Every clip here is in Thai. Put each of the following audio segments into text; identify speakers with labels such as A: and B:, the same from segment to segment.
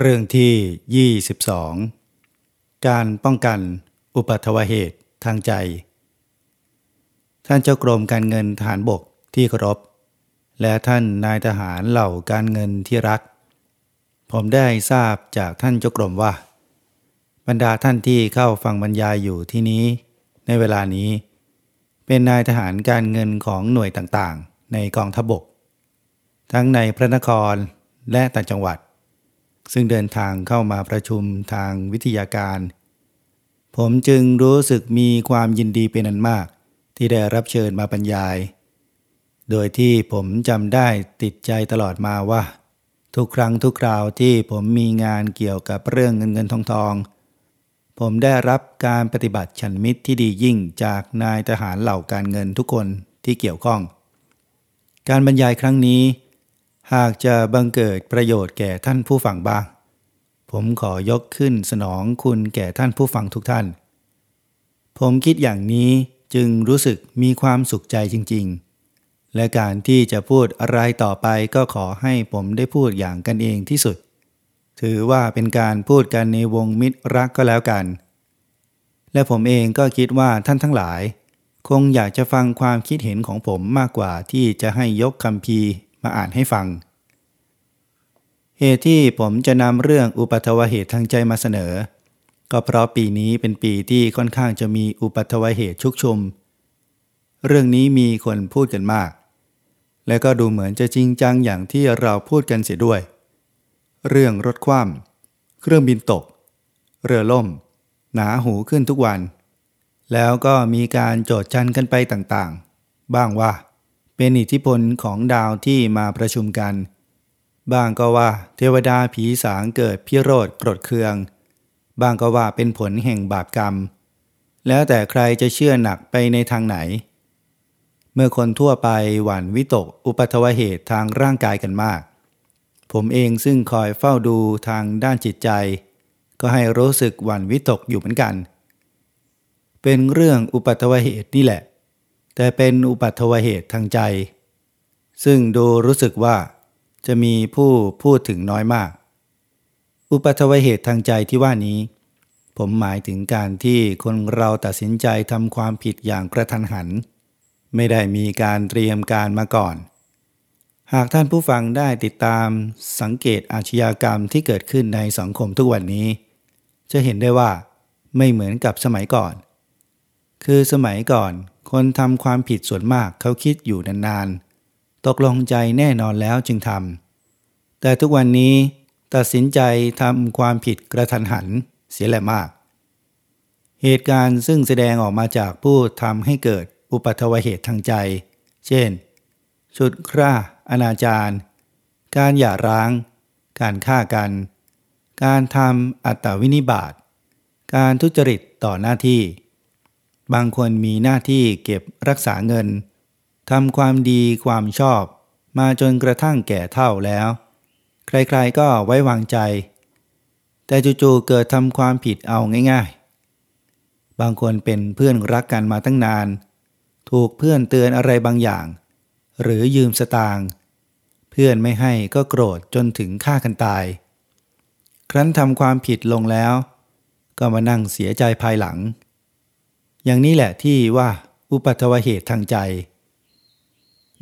A: เรื่องที่ 22 การป้องกันอุปัทวเหตุทางใจ ท่านเจ้ากรมการเงินทหารบกที่เคารพ และท่านนายทหารเหล่าการเงินที่รัก ผมได้ทราบจากท่านเจ้ากรมว่า บรรดาท่านที่เข้าฟังบรรยายอยู่ที่นี้ ในเวลานี้ เป็นนายทหารการเงินของหน่วยต่างๆ ในกองทัพบก ทั้งในพระนครและต่างจังหวัด ซึ่งเดินทางเข้ามาประชุมทางวิทยาการ ผมจึงรู้สึกมีความยินดีเป็นอันมาก ที่ได้รับเชิญมาบรรยาย โดยที่ผมจำได้ติดใจตลอดมาว่า ทุกครั้งทุกคราวที่ผมมีงานเกี่ยวกับเรื่องเงินเงินทองทอง ผมได้รับการปฏิบัติฉันมิตรที่ดียิ่งจากนายทหารเหล่าการเงินทุกคนที่เกี่ยวข้อง การบรรยายครั้งนี้ หากจะบังเกิดประโยชน์แก่ท่านผู้ฟังบ้าง ผมขอยกขึ้นสนองคุณแก่ท่านผู้ฟังทุกท่าน ผมคิดอย่างนี้จึงรู้สึกมีความสุขใจจริง ๆ และการที่จะพูดอะไรต่อไปก็ขอให้ผมได้พูดอย่างกันเองที่สุด ถือว่าเป็นการพูดกันในวงมิตรรักก็แล้วกัน และผมเองก็คิดว่าท่านทั้งหลาย คงอยากจะฟังความคิดเห็นของผมมากกว่าที่จะให้ยกคำพี มาอ่านให้ฟัง เหตุที่ผมจะนำเรื่องอุปัทวเหตุทางใจมาเสนอ ก็เพราะปีนี้เป็นปีที่ค่อนข้างจะมีอุปัทวเหตุชุกชุม เรื่องนี้มีคนพูดกันมาก และก็ดูเหมือนจะจริงจังอย่างที่เราพูดกันเสียด้วย เรื่องรถคว่ำเครื่องบินตก เรือล่ม หนาหูขึ้นทุกวันแล้วก็มีการโจดจันกันไปต่างๆ บ้างว่า เป็นอิทธิพลของดาวที่มาประชุมกันบางก็ว่าเทวดาผีสางเกิดพิโรธกรดเคืองบางก็ว่าเป็นผลแห่งบาปกรรม แล้วแต่ใครจะเชื่อหนักไปในทางไหน เมื่อคนทั่วไปหวั่นวิตกอุปัทวเหตุทางร่างกายกันมาก ผมเองซึ่งคอยเฝ้าดูทางด้านจิตใจ ก็ให้รู้สึกหวั่นวิตกอยู่เหมือนกัน เป็นเรื่องอุปัทวเหตุนี่แหละ แต่เป็นอุปัตวเหตุทางใจ ซึ่งดูรู้สึกว่าจะมีผู้พูดถึงน้อยมาก อุปัตวเหตุทางใจที่ว่านี้ ผมหมายถึงการที่คนเราตัดสินใจทำความผิดอย่างกระทันหัน ไม่ได้มีการเตรียมการมาก่อน หากท่านผู้ฟังได้ติดตามสังเกตอาชญากรรมที่เกิดขึ้นในสังคมทุกวันนี้ จะเห็นได้ว่าไม่เหมือนกับสมัยก่อน คือสมัยก่อน คนทำความผิดส่วนมากเขาคิดอยู่นานๆ ตกลงใจแน่นอนแล้วจึงทำ แต่ทุกวันนี้ตัดสินใจทำความผิดกระทันหันเสียแหละมาก เหตุการณ์ซึ่งแสดงออกมาจากผู้ทำให้เกิดอุปัทวเหตุทางใจ เช่น ชุดคร่าอนาจารการหย่าร้าง การฆ่ากัน การทำอัตตวินิบาต การทุจริตต่อหน้าที่ บางคนมีหน้าที่เก็บรักษาเงินทำความดีความชอบ มาจนกระทั่งแก่เท่าแล้ว ใครๆก็ไว้วางใจ แต่จู่ๆเกิดทำความผิดเอาง่ายๆ บางคนเป็นเพื่อนรักกันมาตั้งนาน ถูกเพื่อนเตือนอะไรบางอย่าง หรือยืมสตางค์เพื่อนไม่ให้ก็โกรธจนถึงฆ่ากันตาย ครั้นทำความผิดลงแล้ว ก็มานั่งเสียใจภายหลัง อย่างนี้แหละที่ว่าอุปัตวเหตุทางใจ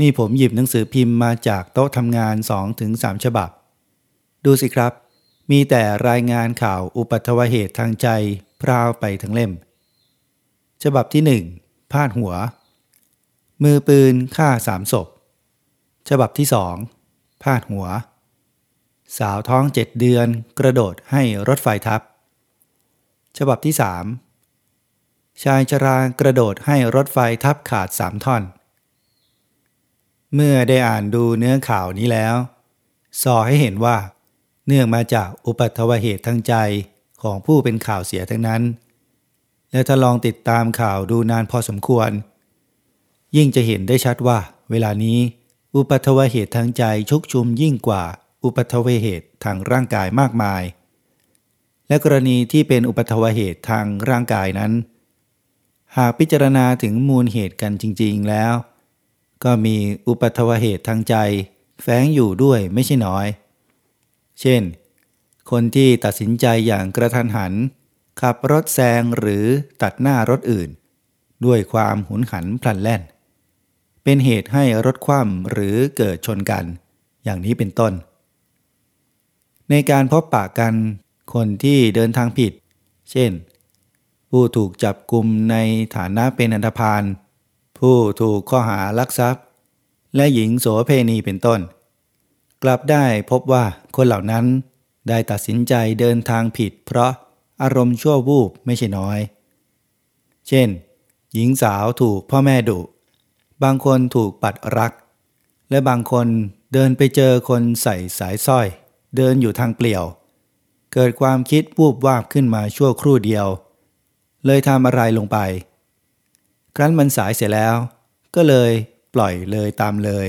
A: นี่ผมหยิบหนังสือพิมพ์มาจากโต๊ะทำงานสองถึงสามฉบับ ดูสิครับ มีแต่รายงานข่าวอุปัตวเหตุทางใจพราวไปทั้งเล่ม ฉบับที่หนึ่งพาดหัว มือปืนฆ่าสามศพ ฉบับที่สองพาดหัว สาวท้องเจ็ดเดือนกระโดดให้รถไฟทับ ฉบับที่สาม ชายชรากระโดดให้รถไฟทับขาดสามท่อน เมื่อได้อ่านดูเนื้อข่าวนี้แล้วสอให้เห็นว่า เนื่องมาจากอุปัตวเหตุทางใจของผู้เป็นข่าวเสียทั้งนั้น และถ้าลองติดตามข่าวดูนานพอสมควร ยิ่งจะเห็นได้ชัดว่า เวลานี้ อุปัตวเหตุทางใจชุกชุมยิ่งกว่าอุปัตวเหตุทางร่างกายมากมาย และกรณีที่เป็นอุปัตวเหตุทางร่างกายนั้น หากพิจารณาถึงมูลเหตุกันจริง ๆแล้ว ก็มีอุปัทวเหตุทางใจ แฝงอยู่ด้วยไม่ใช่น้อย เช่น คนที่ตัดสินใจอย่างกระทันหัน ขับรถแซงหรือตัดหน้ารถอื่น ด้วยความหุนหันพลันแล่น เป็นเหตุให้รถคว่ำหรือเกิดชนกัน อย่างนี้เป็นต้น ในการพบปะกัน คนที่เดินทางผิด เช่น ผู้ถูกจับกลุ่มในฐานะเป็นอันธพาลผู้ถูกข้อหาลักทรัพย์ และหญิงโสเพณีเป็นต้น กลับได้พบว่าคนเหล่านั้นได้ตัดสินใจเดินทางผิด เพราะอารมณ์ชั่ววูบไม่ใช่น้อย เช่น หญิงสาวถูกพ่อแม่ดุ บางคนถูกปัดรัก และบางคนเดินไปเจอคนใส่สายสร้อย เดินอยู่ทางเปลี่ยว เกิดความคิดวูบวาบขึ้นมาชั่วครู่เดียว เลยทำอะไรลงไป ครั้นมันสายเสียแล้ว ก็เลยปล่อยเลยตามเลย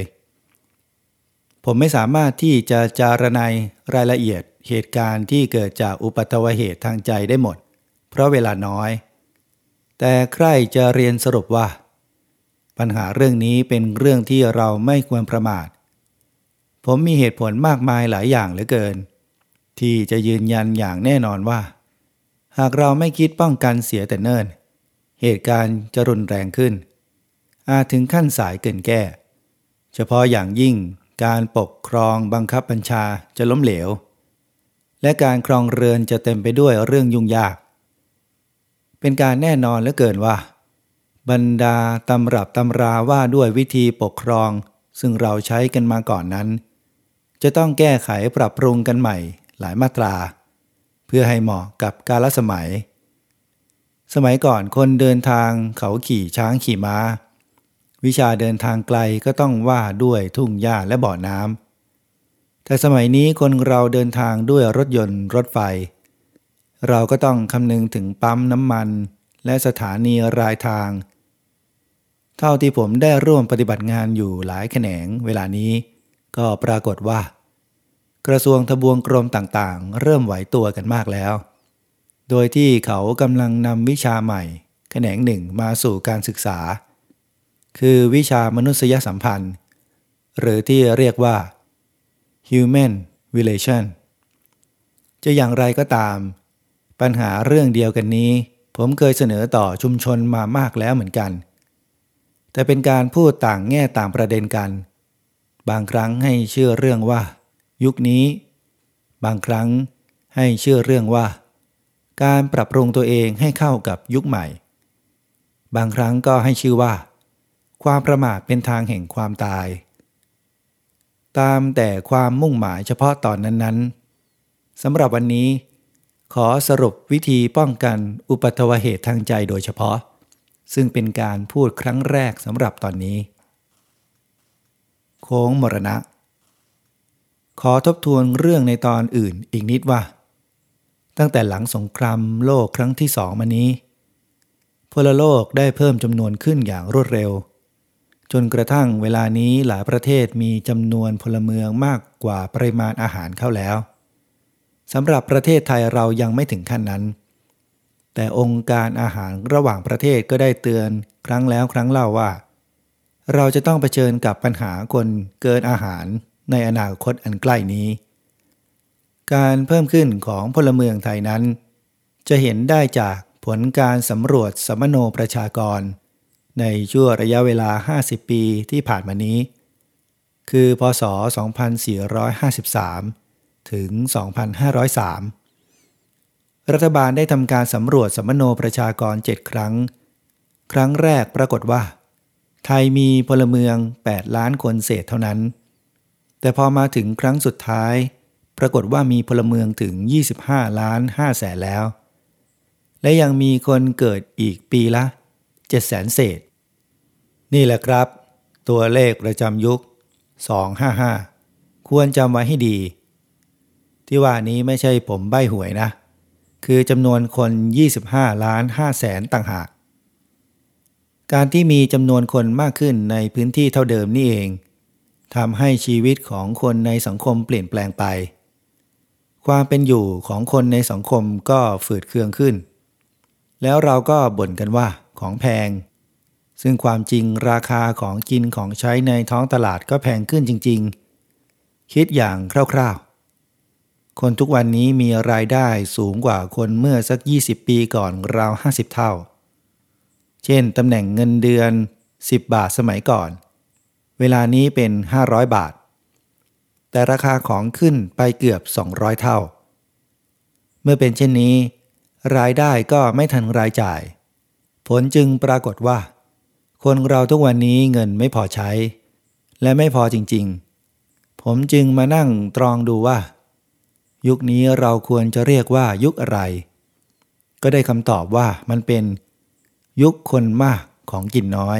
A: ผมไม่สามารถที่จะจารณัยรายละเอียดเหตุการณ์ที่เกิดจากอุปัตวเหตุทางใจได้หมด เพราะเวลาน้อย แต่ใครจะเรียนสรุปว่า ปัญหาเรื่องนี้เป็นเรื่องที่เราไม่ควรประมาท ผมมีเหตุผลมากมายหลายอย่างเหลือเกิน ที่จะยืนยันอย่างแน่นอนว่า หากเราไม่คิดป้องกันเสียแต่เนิ่น เหตุการณ์จะรุนแรงขึ้น อาจถึงขั้นสายเกินแก้ เฉพาะอย่างยิ่งการปกครองบังคับบัญชาจะล้มเหลว และการครองเรือนจะเต็มไปด้วยเรื่องยุ่งยาก เป็นการแน่นอนเหลือเกินว่า บรรดาตำรับตำราว่าด้วยวิธีปกครอง ซึ่งเราใช้กันมาก่อนนั้น จะต้องแก้ไขปรับปรุงกันใหม่หลายมาตรา เพื่อให้เหมาะกับกาลสมัย สมัยก่อนคนเดินทางเขาขี่ช้างขี่ม้า วิชาเดินทางไกลก็ต้องว่าด้วยทุ่งหญ้าและบ่อน้ำแต่สมัยนี้คนเราเดินทางด้วยรถยนต์รถไฟ เราก็ต้องคำนึงถึงปั๊มน้ำมัน และสถานีรายทาง เท่าที่ผมได้ร่วมปฏิบัติงานอยู่หลายแขนงเวลานี้ ก็ปรากฏว่า กระทรวงทบวงกรมต่างๆ เริ่มไหวตัวกันมากแล้ว โดยที่เขากำลังนำวิชาใหม่ แขนงหนึ่งมาสู่การศึกษา คือวิชามนุษยสัมพันธ์ หรือที่เรียกว่า human relation จะอย่างไรก็ตาม ปัญหาเรื่องเดียวกันนี้ ผมเคยเสนอต่อชุมชนมามากแล้วเหมือนกัน แต่เป็นการพูดต่างแง่ต่างประเด็นกัน บางครั้งให้เชื่อเรื่องว่า ยุคนี้ บางครั้งให้เชื่อเรื่องว่า การปรับปรุงตัวเองให้เข้ากับยุคใหม่ บางครั้งก็ให้ชื่อว่า ความประมาทเป็นทางแห่งความตาย ตามแต่ความมุ่งหมายเฉพาะตอนนั้นๆสำหรับวันนี้ ขอสรุปวิธีป้องกันอุปัตวเหตุทางใจโดยเฉพาะ ซึ่งเป็นการพูดครั้งแรกสำหรับตอนนี้ โค้งมรณะ ขอทบทวนเรื่องในตอนอื่นอีกนิดว่า ตั้งแต่หลังสงครามโลกครั้งที่สองมานี้ พลโลกได้เพิ่มจำนวนขึ้นอย่างรวดเร็ว จนกระทั่งเวลานี้หลายประเทศมีจำนวนพลเมืองมากกว่าปริมาณอาหารเข้าแล้วสำหรับประเทศไทยเรายังไม่ถึงขั้นนั้น แต่องค์การอาหารระหว่างประเทศก็ได้เตือนครั้งแล้วครั้งเล่าว่า เราจะต้องเผชิญกับปัญหาคนเกินอาหาร ในอนาคตอันใกล้นี้ การเพิ่มขึ้นของพลเมืองไทยนั้น จะเห็นได้จากผลการสำรวจสมโนประชากร ในช่วงระยะเวลา 50 ปีที่ผ่านมานี้ คือพศ 2453 ถึง 2503 รัฐบาลได้ทำการสำรวจสมโนประชากร 7 ครั้ง ครั้งแรกปรากฏว่า ไทยมีพลเมือง 8 ล้านคนเศษเท่านั้น แต่พอมาถึงครั้งสุดท้าย ปรากฏว่ามีพลเมืองถึง 25 ล้าน5แสนแล้ว และยังมีคนเกิดอีกปีละ7แสนเศษ นี่แหละครับ ตัวเลขประจำยุค 255 ควรจำไว้ให้ดี ที่ว่านี้ไม่ใช่ผมใบ้หวยนะ คือจำนวนคน 25 ล้าน5แสนต่างหาก การที่มีจำนวนคนมากขึ้นในพื้นที่เท่าเดิมนี่เอง ทำให้ชีวิตของคนในสังคมเปลี่ยนแปลงไป ความเป็นอยู่ของคนในสังคมก็ฝืดเคืองขึ้น แล้วเราก็บ่นกันว่าของแพง ซึ่งความจริงราคาของกินของใช้ในท้องตลาดก็แพงขึ้นจริง ๆ คิดอย่างคร่าวๆ คนทุกวันนี้มีรายได้สูงกว่าคนเมื่อสัก 20 ปีก่อนราว 50 เท่า เช่นตำแหน่งเงินเดือน 10 บาทสมัยก่อน เวลานี้เป็น 500 บาท แต่ราคาของขึ้นไปเกือบ 200 เท่า เมื่อเป็นเช่นนี้ รายได้ก็ไม่ทันรายจ่าย ผลจึงปรากฏว่า คนเราทุกวันนี้เงินไม่พอใช้ และไม่พอจริงๆ ผมจึงมานั่งตรองดูว่า ยุคนี้เราควรจะเรียกว่ายุคอะไร ก็ได้คำตอบว่ามันเป็น ยุคคนมากของกินน้อย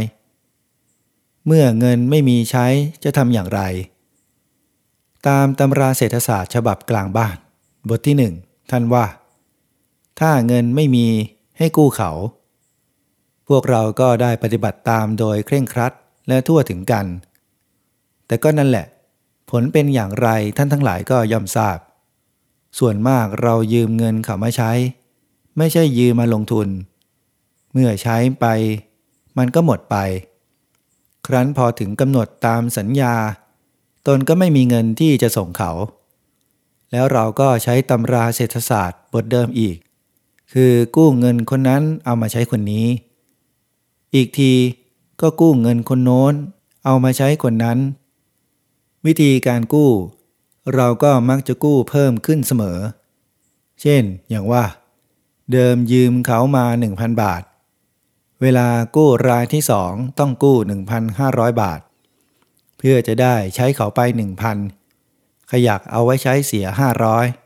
A: เมื่อเงินไม่มีใช้จะทำอย่างไร ตามตำราเศรษฐศาสตร์ฉบับกลางบ้าน บทที่หนึ่งท่านว่า ถ้าเงินไม่มีให้กู้เขา พวกเราก็ได้ปฏิบัติตามโดยเคร่งครัดและทั่วถึงกัน แต่ก็นั่นแหละ ผลเป็นอย่างไรท่านทั้งหลายก็ย่อมทราบ ส่วนมากเรายืมเงินเขามาใช้ ไม่ใช่ยืมมาลงทุน เมื่อใช้ไป มันก็หมดไป ครั้นพอถึงกำหนดตามสัญญา ตนก็ไม่มีเงินที่จะส่งเขา แล้วเราก็ใช้ตำราเศรษฐศาสตร์บทเดิมอีก คือกู้เงินคนนั้นเอามาใช้คนนี้ อีกทีก็กู้เงินคนโน้น เอามาใช้คนนั้น วิธีการกู้ เราก็มักจะกู้เพิ่มขึ้นเสมอ เช่นอย่างว่า เดิมยืมเขามา 1,000 บาท เวลากู้รายที่สองต้องกู้ 1,500 บาท เพื่อจะได้ใช้เขาไป 1,000 ขยักเอาไว้ใช้เสีย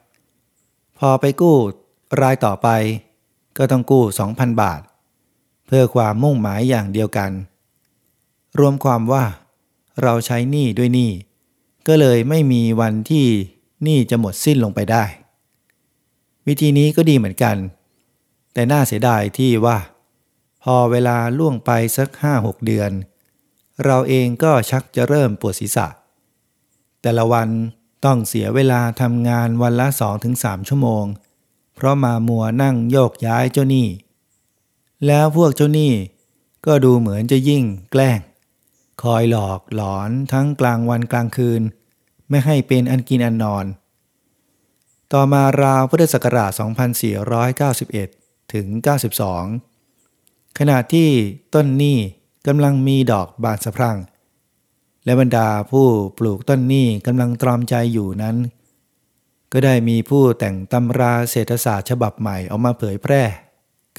A: 500 พอไปกู้รายต่อไป ก็ต้องกู้ 2,000 บาท เพื่อความมุ่งหมายอย่างเดียวกัน รวมความว่า เราใช้หนี้ด้วยหนี้ก็เลยไม่มีวันที่หนี่จะหมดสิ้นลงไปได้ วิธีนี้ก็ดีเหมือนกัน แต่น่าเสียดายที่ว่า พอเวลาล่วงไปสักห้าหกเดือน เราเองก็ชักจะเริ่มปวดศีรษะ แต่ละวันต้องเสียเวลาทำงานวันละสองถึงสามชั่วโมง เพราะมามัวนั่งโยกย้ายเจ้าหนี้ แล้วพวกเจ้าหนี้ก็ดูเหมือนจะยิ่งแกล้ง คอยหลอกหลอนทั้งกลางวันกลางคืน ไม่ให้เป็นอันกินอันนอน ต่อมาราวพุทธศักราช 2491 ถึง 92 ขณะที่ต้นนี้กำลังมีดอกบานสะพรั่ง และบรรดาผู้ปลูกต้นนี้กำลังตรอมใจอยู่นั้น ก็ได้มีผู้แต่งตำราเศรษฐศาสตร์ฉบับใหม่ออกมาเผยแพร่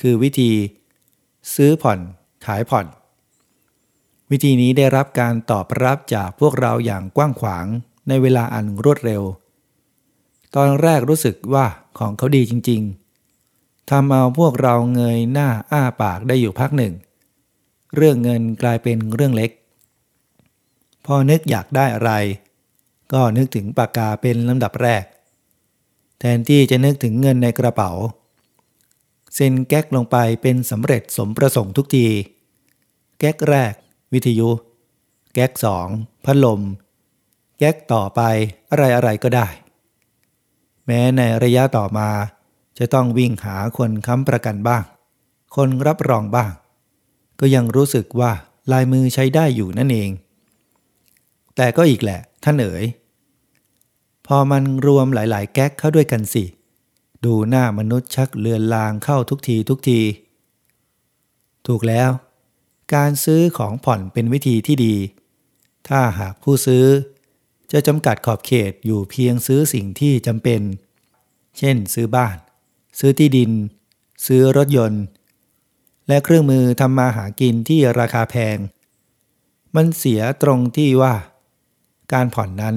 A: คือวิธี ซื้อผ่อนขายผ่อน วิธีนี้ได้รับการตอบรับจากพวกเราอย่างกว้างขวางในเวลาอันรวดเร็ว ตอนแรกรู้สึกว่าของเขาดีจริงๆ ทำเอาพวกเราเงยหน้าอ้าปากได้อยู่พักหนึ่ง เรื่องเงินกลายเป็นเรื่องเล็ก พอนึกอยากได้อะไร ก็นึกถึงปากกาเป็นลำดับแรก แทนที่จะนึกถึงเงินในกระเป๋า เซ็นแก๊กลงไปเป็นสำเร็จสมประสงค์ทุกที แก๊กแรก วิทยุ แก๊กสองพัดลม แก๊กต่อไปอะไรอะไรก็ได้ แม้ในระยะต่อมา จะต้องวิ่งหาคนค้ำประกันบ้าง คนรับรองบ้าง ก็ยังรู้สึกว่าลายมือใช้ได้อยู่นั่นเอง แต่ก็อีกแหละท่านเอ๋ยพอมันรวมหลาย ๆ แก๊กเข้าด้วยกันสิ ดูหน้ามนุษย์ชักเลือนลางเข้าทุกทีทุกที ถูกแล้ว การซื้อของผ่อนเป็นวิธีที่ดี ถ้าหากผู้ซื้อ จะจำกัดขอบเขตอยู่เพียงซื้อสิ่งที่จำเป็น เช่นซื้อบ้าน ซื้อที่ดิน ซื้อรถยนต์ และเครื่องมือทำมาหากินที่ราคาแพง มันเสียตรงที่ว่า การผ่อนนั้น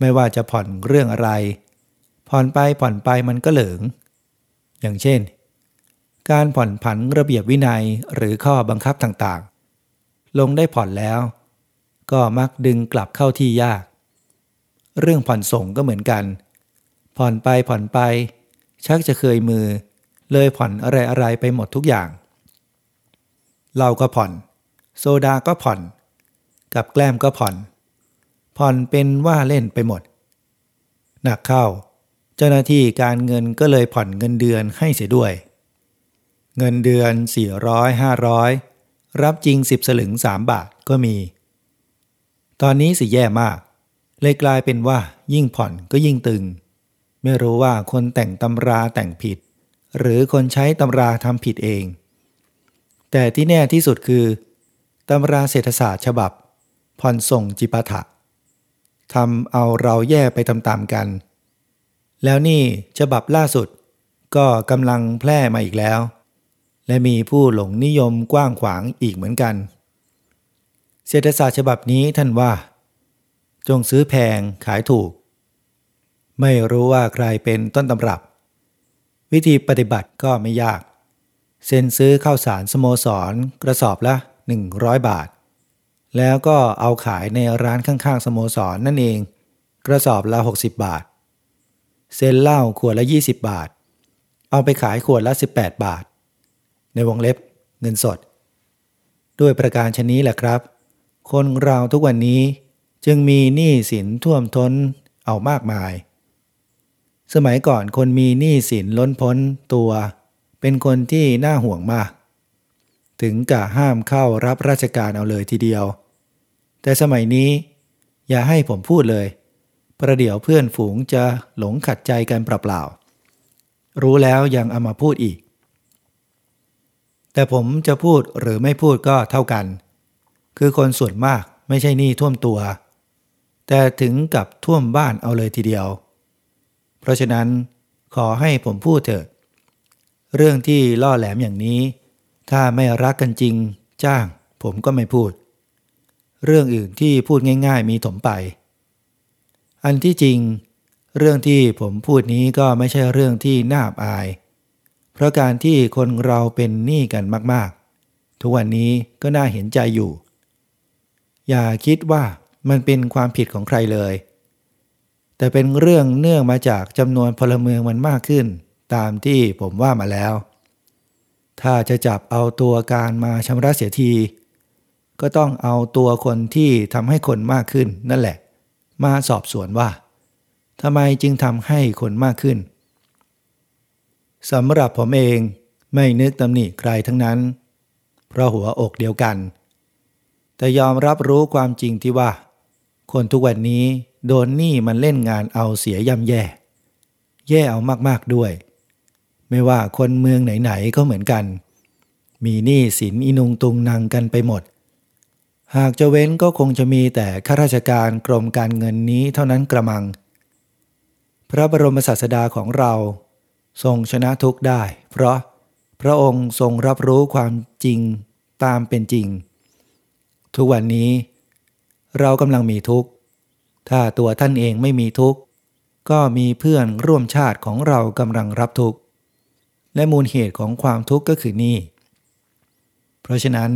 A: ไม่ว่าจะผ่อนเรื่องอะไร ผ่อนไปผ่อนไปมันก็เหลิงอย่างเช่น การผ่อนผันระเบียบวินัยหรือข้อบังคับต่างๆ ลงได้ผ่อนแล้ว ก็มักดึงกลับเข้าที่ยาก เรื่องผ่อนส่งก็เหมือนกัน ผ่อนไปผ่อนไป ชักจะเคยมือ เลยผ่อนอะไรๆไปหมดทุกอย่างเราก็ผ่อน โซดาก็ผ่อน กับแกล้มก็ผ่อน ผ่อนเป็นว่าเล่นไปหมด หนักเข้า เจ้าหน้าที่การเงินก็เลยผ่อนเงินเดือนให้เสียด้วย เงินเดือน 400 500 รับจริง 10 สลึง 3 บาทก็มี ตอนนี้สิแย่มาก เลยกลายเป็นว่ายิ่งผ่อนก็ยิ่งตึง ไม่รู้ว่าคนแต่งตำราแต่งผิด หรือคนใช้ตำราทำผิดเอง แต่ที่แน่ที่สุดคือตำราเศรษฐศาสตร์ฉบับ ผ่อนส่งจิปาถะทำเอาเราแย่ไปตามๆกัน แล้วนี่ฉบับล่าสุดก็กำลังแพร่มาอีกแล้ว และมีผู้หลงนิยมกว้างขวางอีกเหมือนกัน เศรษฐศาสตร์ฉบับนี้ท่านว่า จงซื้อแพงขายถูก ไม่รู้ว่าใครเป็นต้นตำรับ วิธีปฏิบัติก็ไม่ยาก เซ็นซื้อข้าวสารสโมสรกระสอบละ 100 บาท แล้วก็เอาขายในร้านข้างๆสโมสรนนั่นเอง กระสอบละ 60 บาท เซ็นเหล้าขวดละ 20 บาท เอาไปขายขวดละ 18 บาท ในวงเล็บเงินสด ด้วยประการชนี้แหละครับ คนเราทุกวันนี้จึงมีหนี้สินท่วมท้นเอามากมาย สมัยก่อนคนมีหนี้สินล้นพ้นตัว เป็นคนที่น่าห่วงมาก ถึงกะห้ามเข้ารับราชการเอาเลยทีเดียว แต่สมัยนี้ อย่าให้ผมพูดเลย ประเดี๋ยวเพื่อนฝูงจะหลงขัดใจกันเปล่าๆรู้แล้วยังเอามาพูดอีก แต่ผมจะพูดหรือไม่พูดก็เท่ากัน คือคนส่วนมากไม่ใช่หนี้ท่วมตัว แต่ถึงกับท่วมบ้านเอาเลยทีเดียว เพราะฉะนั้นขอให้ผมพูดเถอะเรื่องที่ล่อแหลมอย่างนี้ ถ้าไม่รักกันจริง จ้าง ผมก็ไม่พูด เรื่องอื่นที่พูดง่าย ๆ มีถมไป อันที่จริง เรื่องที่ผมพูดนี้ก็ไม่ใช่เรื่องที่น่าอับอาย เพราะการที่คนเราเป็นหนี้กันมากๆ ทุกวันนี้ก็น่าเห็นใจอยู่ อย่าคิดว่ามันเป็นความผิดของใครเลย แต่เป็นเรื่องเนื่องมาจากจำนวนพลเมืองมันมากขึ้น ตามที่ผมว่ามาแล้ว ถ้าจะจับเอาตัวการมาชำระเสียที ก็ต้องเอาตัวคนที่ทำให้คนมากขึ้นนั่นแหละ มาสอบสวนว่าทำไมจึงทำให้คนมากขึ้นสำหรับผมเองไม่นึกตำหนิใครทั้งนั้น เพราะหัวอกเดียวกัน แต่ยอมรับรู้ความจริงที่ว่า คนทุกวันนี้ โดนหนี้มันเล่นงานเอาเสียย่ำแย่ แย่เอามากๆด้วย ไม่ว่าคนเมืองไหนๆก็เหมือนกัน มีหนี้สินอินุงตุงนางกันไปหมด หากจะเว้นก็คงจะมีแต่ข้าราชการกรมการเงินนี้เท่านั้นกระมัง พระบรมศาสดาของเรา ทรงชนะทุกได้ เพราะพระองค์ทรงรับรู้ความจริงตามเป็นจริง ทุกวันนี้เรากำลังมีทุกข์ ถ้าตัวท่านเองไม่มีทุกข์ ก็มีเพื่อนร่วมชาติของเรากำลังรับทุกข์ และมูลเหตุของความทุกข์ก็คือนี่ เพราะฉะนั้น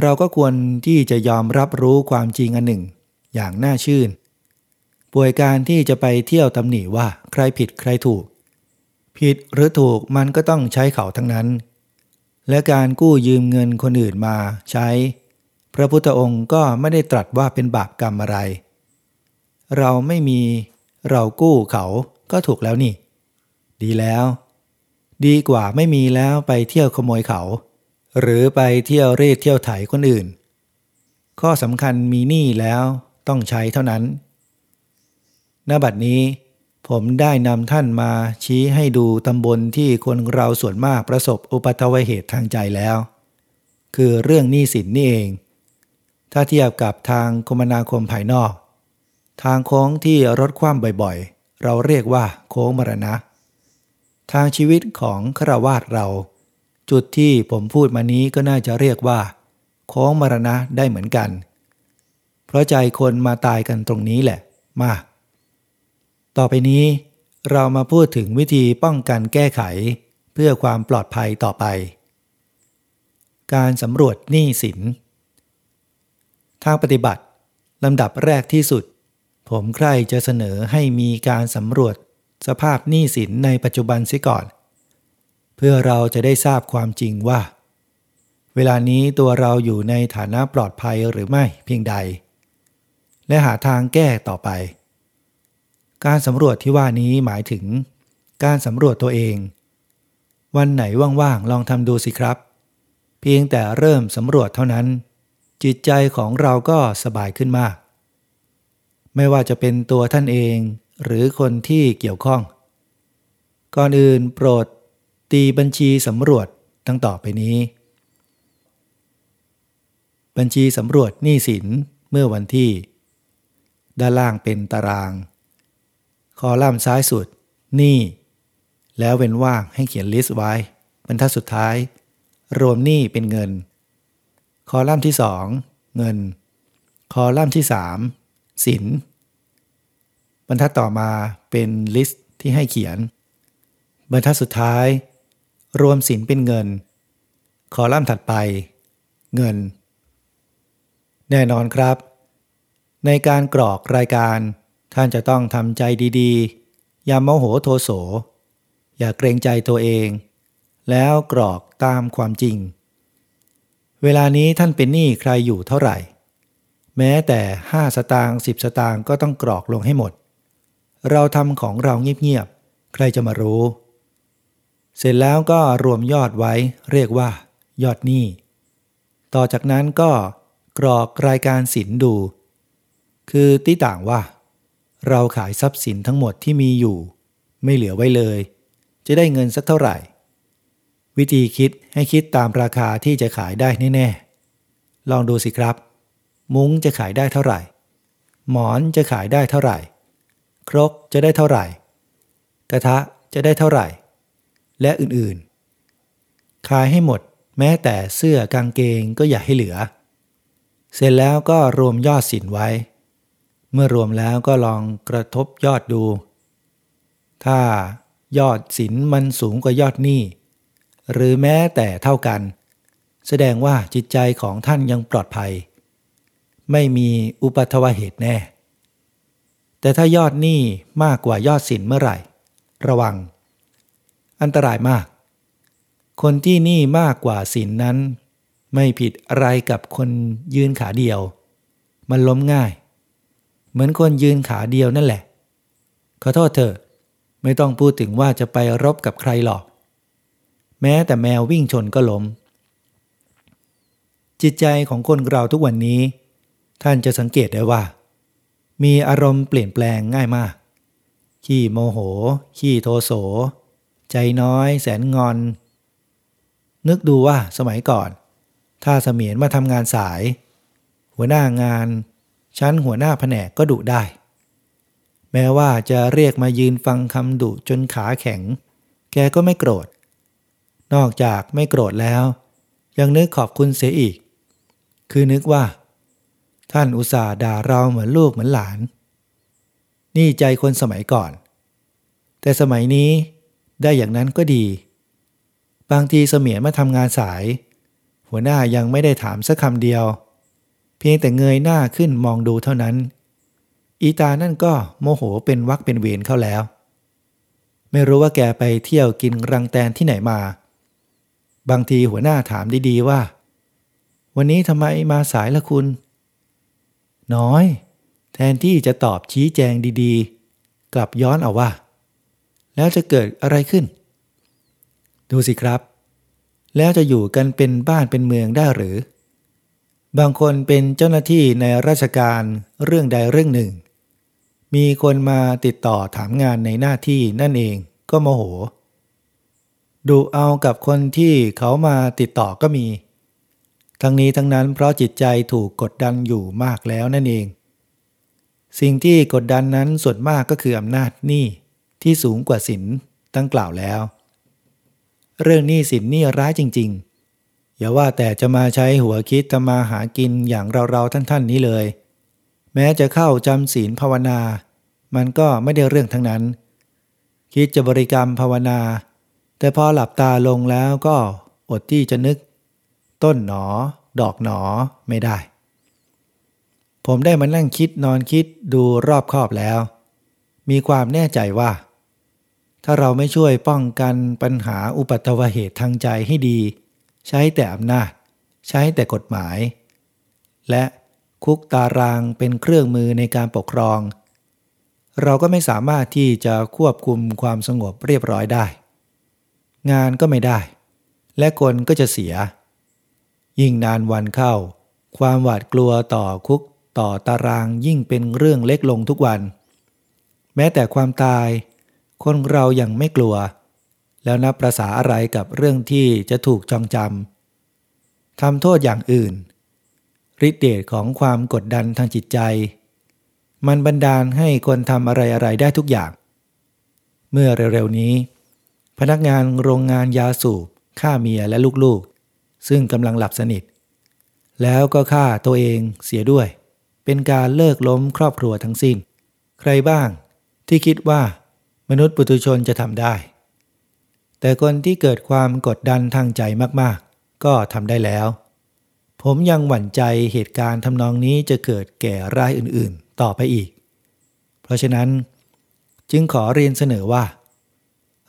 A: เราก็ควรที่จะยอมรับรู้ความจริงอันหนึ่ง อย่างน่าชื่น ป่วยการที่จะไปเที่ยวตำหนิว่าใครผิดใครถูก ผิดหรือถูกมันก็ต้องใช้เขาทั้งนั้น และการกู้ยืมเงินคนอื่นมาใช้ พระพุทธองค์ก็ไม่ได้ตรัสว่าเป็นบาปกรรมอะไร เราไม่มีเรากู้เขาก็ถูกแล้วนี่ ดีแล้ว ดีกว่าไม่มีแล้วไปเที่ยวขโมยเขา หรือไปเที่ยวเรีดเที่ยวไถคนอื่น ข้อสำคัญมีหนี้แล้วต้องใช้เท่านั้นณบัดนี้ ผมได้นำท่านมาชี้ให้ดูตำบลที่คนเราส่วนมากประสบอุปัตวเหตุทางใจแล้ว คือเรื่องหนี้สินนี่เอง ถ้าเทียบกับทางคมนาคมภายนอก ทางโค้งที่รถคว่ำบ่อยๆ เราเรียกว่าโค้งมรณะ ทางชีวิตของฆราวาสเรา จุดที่ผมพูดมานี้ก็น่าจะเรียกว่า โค้งมรณะได้เหมือนกัน เพราะใจคนมาตายกันตรงนี้แหละ มา ต่อไปนี้เรามาพูดถึงวิธีป้องกันแก้ไข เพื่อความปลอดภัยต่อไป การสำรวจหนี้สิน ทางปฏิบัติลำดับแรกที่สุด ผมใคร่จะเสนอให้มีการสำรวจสภาพหนี้สินในปัจจุบันเสียก่อน เพื่อเราจะได้ทราบความจริงว่า เวลานี้ตัวเราอยู่ในฐานะปลอดภัยหรือไม่เพียงใด และหาทางแก้ต่อไป การสำรวจที่ว่านี้หมายถึง การสำรวจตัวเอง วันไหนว่างๆลองทำดูสิครับ เพียงแต่เริ่มสำรวจเท่านั้น จิตใจของเราก็สบายขึ้นมาก ไม่ว่าจะเป็นตัวท่านเองหรือคนที่เกี่ยวข้อง ก่อนอื่นโปรดตีบัญชีสำรวจตั้งต่อไปนี้ บัญชีสำรวจหนี้สินเมื่อวันที่ ด้านล่างเป็นตาราง คอลัมน์ซ้ายสุดหนี้แล้วเว้นว่างให้เขียนลิสต์ไว้บรรทัดสุดท้าย รวมหนี้เป็นเงิน คอลัมน์ที่สองเงิน คอลัมน์ที่สามสิน บรรทัดต่อมาเป็นลิสต์ที่ให้เขียน บรรทัดสุดท้าย รวมสินเป็นเงิน คอลัมน์ถัดไป เงิน แน่นอนครับ ในการกรอกรายการท่านจะต้องทำใจดีๆ อย่าโมโหโทโส อย่าเกรงใจตัวเอง แล้วกรอกตามความจริง เวลานี้ท่านเป็นหนี้ใครอยู่เท่าไหร่ แม้แต่ 5 สตางค์10 สตางค์ก็ต้องกรอกลงให้หมด เราทำของเราเงียบๆ ใครจะมารู้ เสร็จแล้วก็รวมยอดไว้เรียกว่า ยอดหนี้ ต่อจากนั้นก็กรอกรายการสินดู คือที่ต่างว่า เราขายทรัพย์สินทั้งหมดที่มีอยู่ ไม่เหลือไว้เลย จะได้เงินสักเท่าไหร่ วิธีคิดให้คิดตามราคาที่จะขายได้แน่ๆ ลองดูสิครับ มุ้งจะขายได้เท่าไหร่ หมอนจะขายได้เท่าไหร่ ครกจะได้เท่าไหร่ กระทะจะได้เท่าไหร่ และอื่นๆ ขายให้หมดแม้แต่เสื้อกางเกงก็อย่าให้เหลือ เสร็จแล้วก็รวมยอดสินไว้ เมื่อรวมแล้วก็ลองกระทบยอดดู ถ้ายอดสินมันสูงกว่ายอดหนี้ หรือแม้แต่เท่ากัน แสดงว่าจิตใจของท่านยังปลอดภัย ไม่มีอุปทวเหตุแน่ แต่ถ้ายอดหนี้มากกว่ายอดสินเมื่อไหร่ ระวัง อันตรายมาก คนที่หนี้มากกว่าสินนั้น ไม่ผิดอะไรกับคนยืนขาเดียว มันล้มง่าย เหมือนคนยืนขาเดียวนั่นแหละ ขอโทษเถอะไม่ต้องพูดถึงว่าจะไปรบกับใครหรอก แม้แต่แมววิ่งชนก็ล้ม จิตใจของคนเราทุกวันนี้ ท่านจะสังเกตได้ว่า มีอารมณ์เปลี่ยนแปลงง่ายมาก ขี้โมโห ขี้โทโส ใจน้อย แสนงอน นึกดูว่าสมัยก่อน ถ้าเสมียนมาทำงานสาย หัวหน้างาน ชั้นหัวหน้าแผนกก็ดุได้แม้ว่าจะเรียกมายืนฟังคำดุจนขาแข็ง แกก็ไม่โกรธ นอกจากไม่โกรธแล้ว ยังนึกขอบคุณเสียอีก คือนึกว่า ท่านอุตส่าห์ด่าเราเหมือนลูกเหมือนหลาน นี่ใจคนสมัยก่อน แต่สมัยนี้ได้อย่างนั้นก็ดี บางทีเสมียนมาทำงานสาย หัวหน้ายังไม่ได้ถามสักคำเดียว เพียงแต่เงยหน้าขึ้นมองดูเท่านั้น อีตานั่นก็โมโหเป็นวักเป็นเวรเข้าแล้ว ไม่รู้ว่าแกไปเที่ยวกินรังแตนที่ไหนมา บางทีหัวหน้าถามดีๆว่า วันนี้ทำไมมาสายละคุณ น้อย แทนที่จะตอบชี้แจงดีๆ กลับย้อนเอาว่า แล้วจะเกิดอะไรขึ้น ดูสิครับ แล้วจะอยู่กันเป็นบ้านเป็นเมืองได้หรือ บางคนเป็นเจ้าหน้าที่ในราชการเรื่องใดเรื่องหนึ่ง มีคนมาติดต่อถามงานในหน้าที่นั่นเองก็โมโห ดูเอากับคนที่เขามาติดต่อก็มี ทั้งนี้ทั้งนั้นเพราะจิตใจถูกกดดันอยู่มากแล้วนั่นเอง สิ่งที่กดดันนั้นส่วนมากก็คืออำนาจหนี้ที่สูงกว่าสินตั้งกล่าวแล้ว เรื่องหนี้สินนี่ร้ายจริง ๆ อย่าว่าแต่จะมาใช้หัวคิดทำมาหากินอย่างเราๆท่านๆนี้เลย แม้จะเข้าจำศีลภาวนา มันก็ไม่ได้เรื่องทั้งนั้น คิดจะบริกรรมภาวนา แต่พอหลับตาลงแล้วก็อดที่จะนึก ต้นหนอ ดอกหนอไม่ได้ ผมได้มานั่งคิดนอนคิดดูรอบคอบแล้ว มีความแน่ใจว่า ถ้าเราไม่ช่วยป้องกันปัญหาอุปัตวเหตุทางใจให้ดี ใช้แต่อำนาจ ใช้แต่กฎหมาย และคุกตารางเป็นเครื่องมือในการปกครอง เราก็ไม่สามารถที่จะควบคุมความสงบเรียบร้อยได้ งานก็ไม่ได้ และคนก็จะเสีย ยิ่งนานวันเข้า ความหวาดกลัวต่อคุกต่อตารางยิ่งเป็นเรื่องเล็กลงทุกวัน แม้แต่ความตาย คนเรายัางไม่กลัว แล้วนับประษาอะไรกับเรื่องที่จะถูกจองจำทำโทษอย่างอื่นฤทธิเดชของความกดดันทางจิตใจ มันบันดาลให้คนทำอะไรๆได้ทุกอย่าง เมื่อเร็วๆนี้ พนักงานโรงงานยาสูบฆ่าเมียและลูกๆ ซึ่งกำลังหลับสนิท แล้วก็ฆ่าตัวเองเสียด้วย เป็นการเลิกล้มครอบครัวทั้งสิ้น ใครบ้างที่คิดว่ามนุษย์ปุถุชนจะทำได้ แต่คนที่เกิดความกดดันทางใจมากๆ ก็ทำได้แล้ว ผมยังหวั่นใจเหตุการณ์ทำนองนี้จะเกิดแก่รายอื่นๆ ต่อไปอีก เพราะฉะนั้น จึงขอเรียนเสนอว่า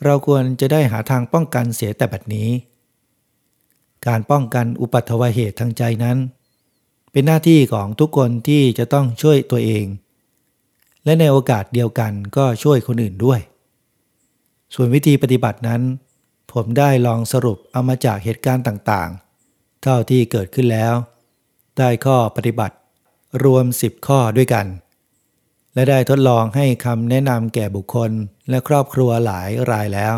A: เราควรจะได้หาทางป้องกันเสียแต่บัดนี้ การป้องกันอุปัตวเหตุทางใจนั้น เป็นหน้าที่ของทุกคนที่จะต้องช่วยตัวเอง และในโอกาสเดียวกันก็ช่วยคนอื่นด้วย ส่วนวิธีปฏิบัตินั้น ผมได้ลองสรุปเอามาจากเหตุการณ์ต่างๆ เท่าที่เกิดขึ้นแล้ว ได้ข้อปฏิบัติรวม 10 ข้อด้วยกัน และได้ทดลองให้คำแนะนำแก่บุคคลและครอบครัวหลายรายแล้ว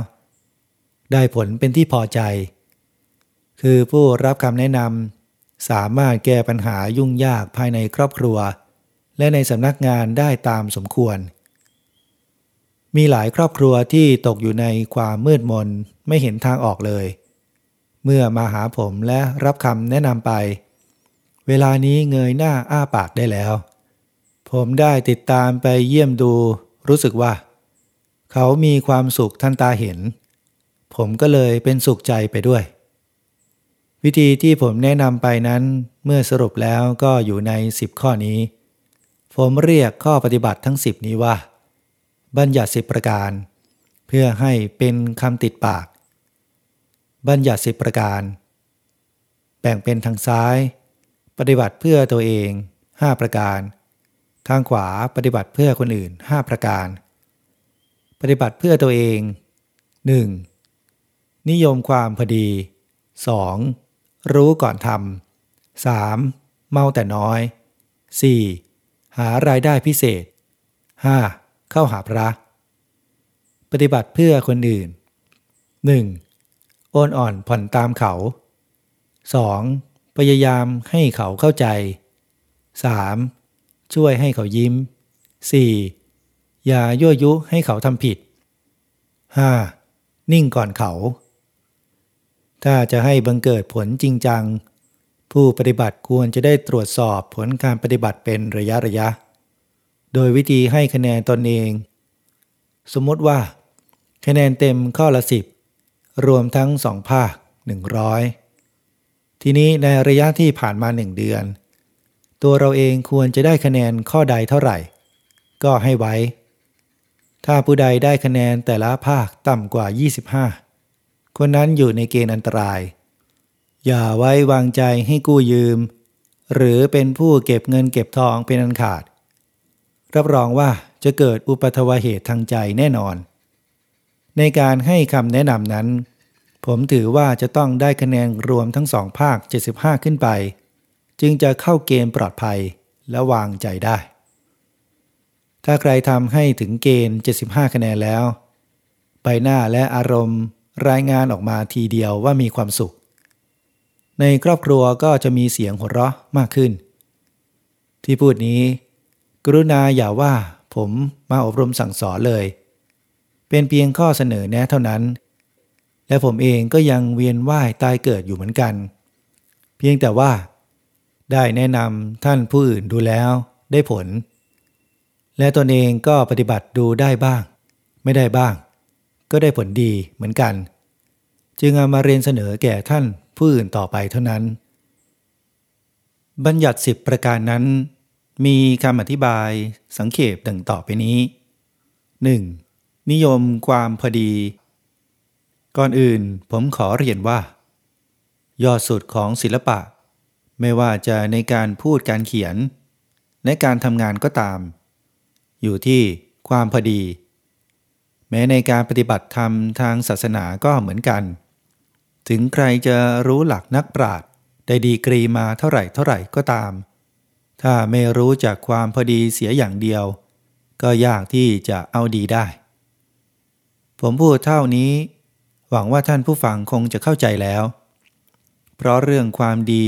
A: ได้ผลเป็นที่พอใจ คือผู้รับคำแนะนำสามารถแก้ปัญหายุ่งยากภายในครอบครัว และในสำนักงานได้ตามสมควร มีหลายครอบครัวที่ตกอยู่ในความมืดมนไม่เห็นทางออกเลย เมื่อมาหาผมและรับคำแนะนำไป เวลานี้เงยหน้าอ้าปากได้แล้ว ผมได้ติดตามไปเยี่ยมดูรู้สึกว่า เขามีความสุขท่านตาเห็น ผมก็เลยเป็นสุขใจไปด้วย วิธีที่ผมแนะนำไปนั้นเมื่อสรุปแล้วก็อยู่ในสิบข้อนี้ ผมเรียกข้อปฏิบัติทั้งสิบนี้ว่า บัญญัติสิบประการ เพื่อให้เป็นคำติดปาก บัญญัติสิบประการ แบ่งเป็นทางซ้าย ปฏิบัติเพื่อตัวเอง 5 ประการ ทางขวาปฏิบัติเพื่อคนอื่น 5 ประการ ปฏิบัติเพื่อตัวเอง 1. นิยมความพอดี 2. รู้ก่อนทำ 3. เมาแต่น้อย 4. หารายได้พิเศษ 5. เข้าหาพระ ปฏิบัติเพื่อคนอื่น 1. โอนอ่อนผ่อนตามเขา 2. พยายามให้เขาเข้าใจ 3. ช่วยให้เขายิ้ม 4. อย่ายั่วยุให้เขาทำผิด 5. นิ่งก่อนเขา ถ้าจะให้บังเกิดผลจริงจัง ผู้ปฏิบัติควรจะได้ตรวจสอบผลการปฏิบัติเป็นระยะระยะ โดยวิธีให้คะแนนตนเอง สมมติว่า คะแนนเต็มข้อละสิบรวมทั้งสองภาค 100 ทีนี้ในระยะที่ผ่านมาหนึ่งเดือน ตัวเราเองควรจะได้คะแนนข้อใดเท่าไหร่ ก็ให้ไว้ ถ้าผู้ใดได้คะแนนแต่ละภาคต่ำกว่า 25 คนนั้นอยู่ในเกณฑ์อันตราย อย่าไว้วางใจให้กู้ยืม หรือเป็นผู้เก็บเงินเก็บทองเป็นอันขาด รับรองว่าจะเกิดอุปทวเหตุทางใจแน่นอน ในการให้คำแนะนำนั้น ผมถือว่าจะต้องได้คะแนนรวมทั้งสองภาค 75 ขึ้นไป จึงจะเข้าเกณฑ์ปลอดภัยและวางใจได้ ถ้าใครทำให้ถึงเกณฑ์ 75 คะแนนแล้ว ใบหน้าและอารมณ์รายงานออกมาทีเดียวว่ามีความสุข ในครอบครัวก็จะมีเสียงหัวเราะมากขึ้น ที่พูดนี้ กรุณาอย่าว่าผมมาอบรมสั่งสอนเลย เป็นเพียงข้อเสนอแนะเท่านั้น และผมเองก็ยังเวียนว่ายตายเกิดอยู่เหมือนกัน เพียงแต่ว่า ได้แนะนำท่านผู้อื่นดูแล้วได้ผล และตนเองก็ปฏิบัติดูได้บ้าง ไม่ได้บ้าง ก็ได้ผลดีเหมือนกัน จึงเอามาเรียนเสนอแก่ท่านผู้อื่นต่อไปเท่านั้น บัญญัติสิบประการนั้น มีคำอธิบายสังเขปดังต่อไปนี้ 1. นิยมความพอดี ก่อนอื่นผมขอเรียนว่า ยอดสุดของศิลปะ ไม่ว่าจะในการพูดการเขียน ในการทำงานก็ตาม อยู่ที่ความพอดี แม้ในการปฏิบัติธรรมทางศาสนาก็เหมือนกัน ถึงใครจะรู้หลักนักปราชญ์ได้ดีกรีมาเท่าไหร่เท่าไหร่ก็ตาม ถ้าไม่รู้จากความพอดีเสียอย่างเดียว ก็ยากที่จะเอาดีได้ ผมพูดเท่านี้ หวังว่าท่านผู้ฟังคงจะเข้าใจแล้ว เพราะเรื่องความดี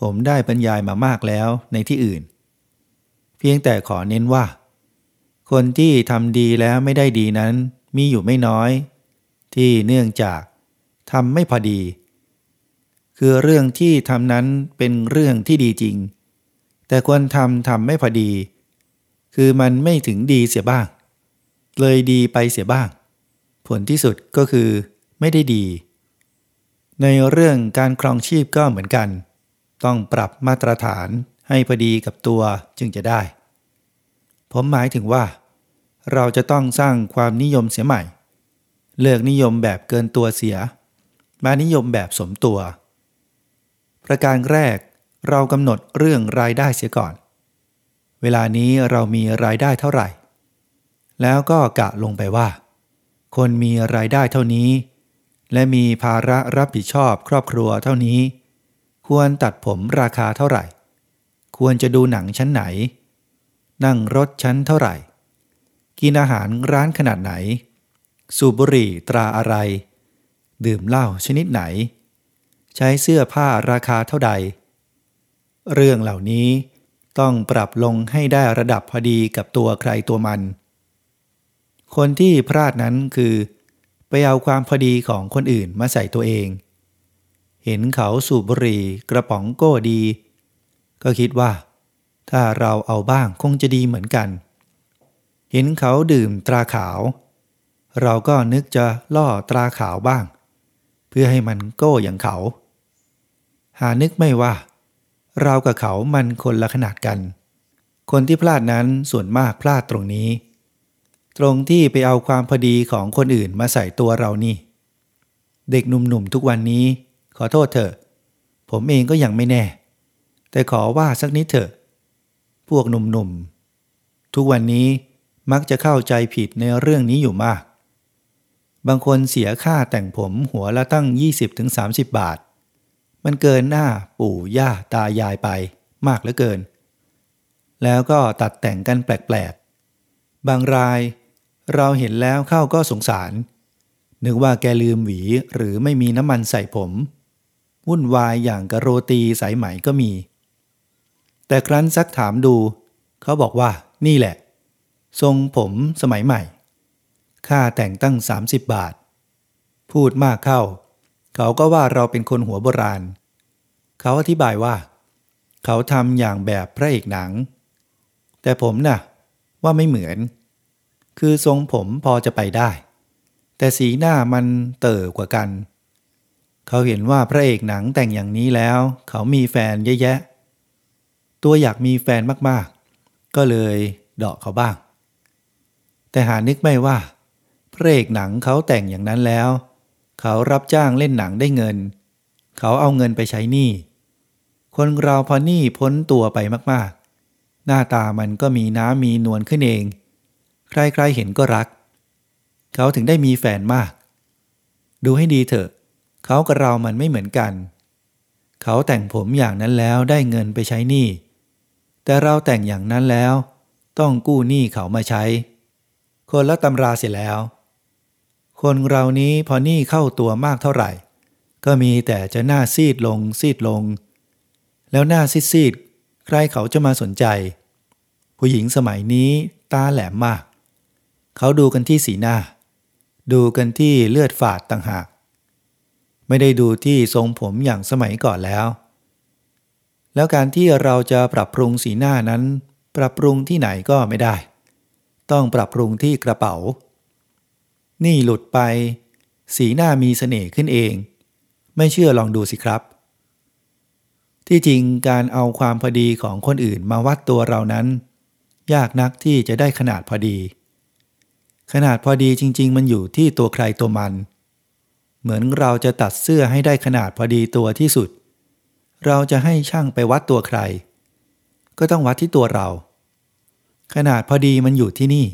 A: ผมได้บรรยายมามากแล้วในที่อื่น เพียงแต่ขอเน้นว่า คนที่ทำดีแล้วไม่ได้ดีนั้นมีอยู่ไม่น้อย ที่เนื่องจากทำไม่พอดี คือเรื่องที่ทำนั้นเป็นเรื่องที่ดีจริง แต่ควรทำทำไม่พอดี คือมันไม่ถึงดีเสียบ้าง เลยดีไปเสียบ้าง ผลที่สุดก็คือไม่ได้ดี ในเรื่องการครองชีพก็เหมือนกัน ต้องปรับมาตรฐานให้พอดีกับตัวจึงจะได้ ผมหมายถึงว่า เราจะต้องสร้างความนิยมเสียใหม่ เลือกนิยมแบบเกินตัวเสีย มานิยมแบบสมตัว ประการแรกเรากำหนดเรื่องรายได้เสียก่อน เวลานี้เรามีรายได้เท่าไหร่ แล้วก็กะลงไปว่า คนมีรายได้เท่านี้ และมีภาระรับผิดชอบครอบครัวเท่านี้ ควรตัดผมราคาเท่าไหร่ ควรจะดูหนังชั้นไหน นั่งรถชั้นเท่าไหร่ กินอาหารร้านขนาดไหน สูบบุหรี่ตราอะไร ดื่มเหล้าชนิดไหน ใช้เสื้อผ้าราคาเท่าใด เรื่องเหล่านี้ต้องปรับลงให้ได้ระดับพอดีกับตัวใครตัวมัน คนที่พลาดนั้นคือ ไปเอาความพอดีของคนอื่นมาใส่ตัวเอง เห็นเขาสูบบุหรี่กระป๋องโก้ดี ก็คิดว่า ถ้าเราเอาบ้างคงจะดีเหมือนกัน เห็นเขาดื่มตราขาว เราก็นึกจะล่อตราขาวบ้าง เพื่อให้มันโก้อย่างเขา หานึกไม่ว่า เรากับเขามันคนละขนาดกัน คนที่พลาดนั้นส่วนมากพลาดตรงนี้ ตรงที่ไปเอาความพอดีของคนอื่นมาใส่ตัวเรานี่ เด็กหนุ่มๆทุกวันนี้ ขอโทษเถอะ ผมเองก็ยังไม่แน่ แต่ขอว่าสักนิดเถอะ พวกหนุ่มๆ ทุกวันนี้มักจะเข้าใจผิดในเรื่องนี้อยู่มาก บางคนเสียค่าแต่งผมหัวละตั้ง 20-30 บาท มันเกินหน้าปู่ย่าตายายไปมากเหลือเกิน แล้วก็ตัดแต่งกันแปลกๆ บางรายเราเห็นแล้วเข้าก็สงสาร นึกว่าแกลืมหวีหรือไม่มีน้ำมันใส่ผม วุ่นวายอย่างกระโรตีสายไหมก็มี แต่ครั้นซักถามดู เขาบอกว่านี่แหละ ทรงผมสมัยใหม่ ค่าแต่งตั้ง 30 บาท พูดมากเข้า เขาก็ว่าเราเป็นคนหัวโบราณ เขาอธิบายว่า เขาทำอย่างแบบพระเอกหนัง แต่ผมน่ะ ว่าไม่เหมือน คือทรงผมพอจะไปได้ แต่สีหน้ามันเต่อกว่ากันเขาเห็นว่าพระเอกหนังแต่งอย่างนี้แล้ว เขามีแฟนเยอะแยะ ตัวอยากมีแฟนมากๆ ก็เลยเดาะเขาบ้าง แต่หานึกไม่ว่า พระเอกหนังเขาแต่งอย่างนั้นแล้ว เขารับจ้างเล่นหนังได้เงิน เขาเอาเงินไปใช้หนี้ คนเราพอหนี้พ้นตัวไปมากๆ หน้าตามันก็มีน้ำมีนวลขึ้นเอง ใครๆเห็นก็รัก เขาถึงได้มีแฟนมาก ดูให้ดีเถอะ เขากับเรามันไม่เหมือนกัน เขาแต่งผมอย่างนั้นแล้วได้เงินไปใช้หนี้ แต่เราแต่งอย่างนั้นแล้ว ต้องกู้หนี้เขามาใช้ คนละตำราเสียแล้ว คนเรานี้พอหนี้เข้าตัวมากเท่าไหร่ ก็มีแต่จะหน้าซีดลงซีดลง แล้วหน้าซีดซีดใครเขาจะมาสนใจ ผู้หญิงสมัยนี้ตาแหลมมาก เขาดูกันที่สีหน้า ดูกันที่เลือดฝาดต่างหาก ไม่ได้ดูที่ทรงผมอย่างสมัยก่อนแล้ว แล้วการที่เราจะปรับปรุงสีหน้านั้น ปรับปรุงที่ไหนก็ไม่ได้ ต้องปรับปรุงที่กระเป๋า นี่หลุดไป สีหน้ามีเสน่ห์ขึ้นเอง ไม่เชื่อลองดูสิครับ ที่จริงการเอาความพอดีของคนอื่นมาวัดตัวเรานั้น ยากนักที่จะได้ขนาดพอดี ขนาดพอดีจริง ๆ มันอยู่ที่ตัวใครตัวมันเเหมือนเราจะตัดเสื้อให้ได้ขนาดพอดีตัวที่สุด เราจะให้ช่างไปวัดตัวใคร ก็ต้องวัดที่ตัวเรา ขนาดพอดีมันอยู่ที่นี่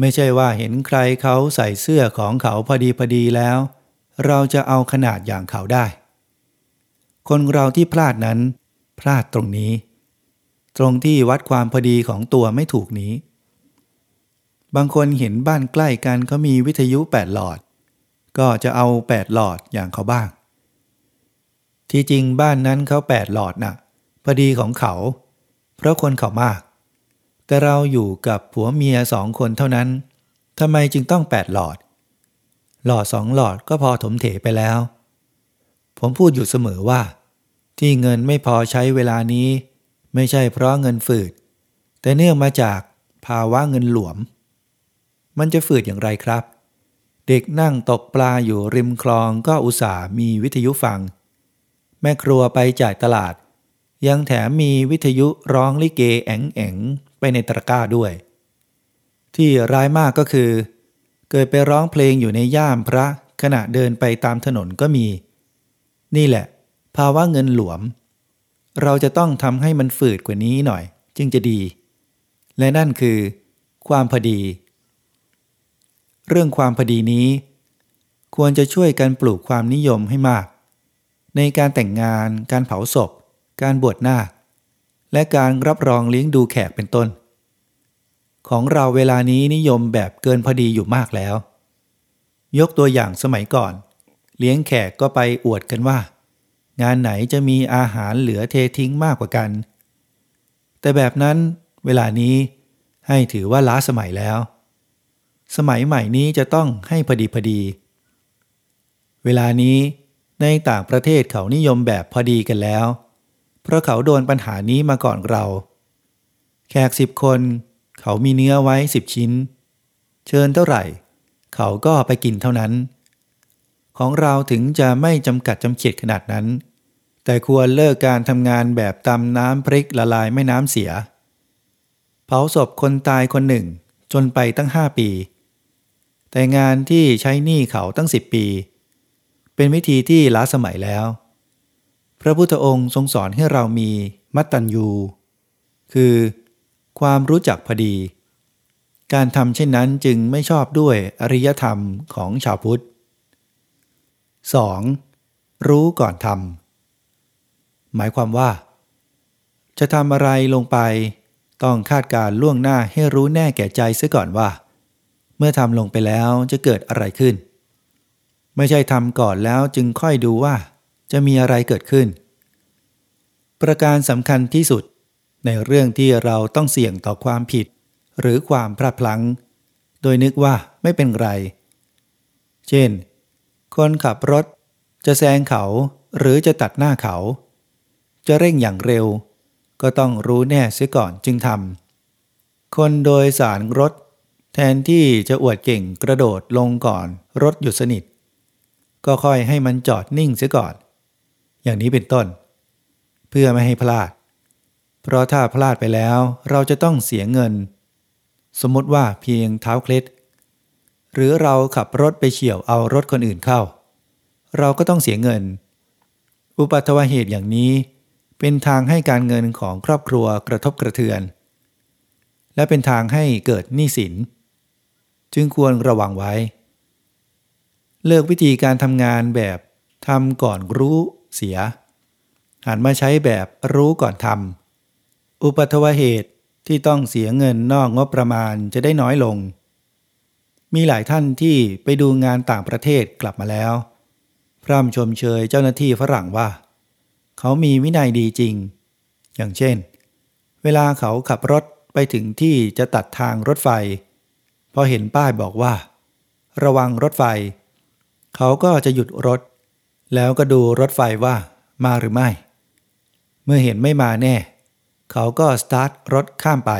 A: ไม่ใช่ว่าเห็นใครเขาใส่เสื้อของเขาพอดีพอดีแล้ว เราจะเอาขนาดอย่างเขาได้ คนเราที่พลาดนั้น พลาดตรงนี้ ตรงที่วัดความพอดีของตัวไม่ถูกนี้ บางคนเห็นบ้านใกล้กันเขามีวิทยุแปดหลอด ก็จะเอาแปดหลอดอย่างเขาบ้าง ที่จริงบ้านนั้นเขาแปดหลอดนะ่ะพอดีของเขา เพราะคนเขามาก แต่เราอยู่กับผัวเมียสองคนเท่านั้นทำไมจึงต้องแปดหลอด หลอดสองหลอดก็พอถมเถไปแล้ว ผมพูดอยู่เสมอว่า ที่เงินไม่พอใช้เวลานี้ ไม่ใช่เพราะเงินฝืด แต่เนื่องมาจากภาวะเงินหลวม มันจะฝืดอย่างไรครับ เด็กนั่งตกปลาอยู่ริมคลองก็อุตส่าห์มีวิทยุฟัง แม่ครัวไปจ่ายตลาด ยังแถมมีวิทยุร้องลิเกแองแองไปในตะกร้าด้วย ที่ร้ายมากก็คือ เกิดไปร้องเพลงอยู่ในย่ามพระขณะเดินไปตามถนนก็มี นี่แหละ ภาวะเงินหลวม เราจะต้องทำให้มันฝืดกว่านี้หน่อย จึงจะดี และนั่นคือ ความพอดี เรื่องความพอดีนี้ ควรจะช่วยกันปลูกความนิยมให้มาก ในการแต่งงาน การเผาศพ การบวชหน้า และการรับรองเลี้ยงดูแขกเป็นต้น ของเราเวลานี้นิยมแบบเกินพอดีอยู่มากแล้ว ยกตัวอย่างสมัยก่อน เลี้ยงแขกก็ไปอวดกันว่า งานไหนจะมีอาหารเหลือเททิ้งมากกว่ากัน แต่แบบนั้นเวลานี้ให้ถือว่าล้าสมัยแล้ว สมัยใหม่นี้จะต้องให้พอดีพอดี เวลานี้ในต่างประเทศเขานิยมแบบพอดีกันแล้ว เพราะเขาโดนปัญหานี้มาก่อนเรา แขกสิบคน เขามีเนื้อไว้สิบชิ้น เชิญเท่าไหร่ เขาก็ไปกินเท่านั้น ของเราถึงจะไม่จำกัดจำเขียดขนาดนั้น แต่ควรเลิกการทำงานแบบตำน้ำพริกละลายไม่น้ำเสีย เผาศพคนตายคนหนึ่งจนไปตั้งห้าปี แต่งานที่ใช้หนี้เขาตั้งสิบปี เป็นวิธีที่ล้าสมัยแล้ว พระพุทธองค์ทรงสอนให้เรามีมัตตัญญู คือความรู้จักพอดี การทำเช่นนั้นจึงไม่ชอบด้วยอริยธรรมของชาวพุทธ 2. รู้ก่อนทำหมายความว่า จะทำอะไรลงไป ต้องคาดการล่วงหน้าให้รู้แน่แก่ใจเสียก่อนว่า เมื่อทำลงไปแล้วจะเกิดอะไรขึ้น ไม่ใช่ทำก่อนแล้วจึงค่อยดูว่า จะมีอะไรเกิดขึ้น ประการสำคัญที่สุด ในเรื่องที่เราต้องเสี่ยงต่อความผิด หรือความพลาดพลั้ง โดยนึกว่าไม่เป็นไร เช่น คนขับรถ จะแซงเขาหรือจะตัดหน้าเขา จะเร่งอย่างเร็ว ก็ต้องรู้แน่เสียก่อนจึงทำคนโดยสารรถ แทนที่จะอวดเก่งกระโดดลงก่อน รถหยุดสนิท ก็ค่อยให้มันจอดนิ่งเสียก่อน อย่างนี้เป็นต้น เพื่อไม่ให้พลาด เพราะถ้าพลาดไปแล้วเราจะต้องเสียเงิน สมมติว่าเพียงเท้าเคล็ดหรือเราขับรถไปเฉี่ยวเอารถคนอื่นเข้า เราก็ต้องเสียเงิน อุปัตวเหตุอย่างนี้ เป็นทางให้การเงินของครอบครัวกระทบกระเทือน และเป็นทางให้เกิดหนี้สิน จึงควรระวังไว้ เลิกวิธีการทำงานแบบทำก่อนรู้เสีย หันมาใช้แบบรู้ก่อนทำอุปัทวเหตุที่ต้องเสียเงินนอกงบประมาณจะได้น้อยลง มีหลายท่านที่ไปดูงานต่างประเทศกลับมาแล้ว พร่ำชมเชยเจ้าหน้าที่ฝรั่งว่า เขามีวินัยดีจริง อย่างเช่น เวลาเขาขับรถไปถึงที่จะตัดทางรถไฟ อเห็นป้ายบอกว่า ระวังรถไฟ เขาก็จะหยุดรถ แล้วก็ดูรถไฟว่ามาหรือไม่ เมื่อเห็นไม่มาแน่ เขาก็สตาร์ทรถข้ามไป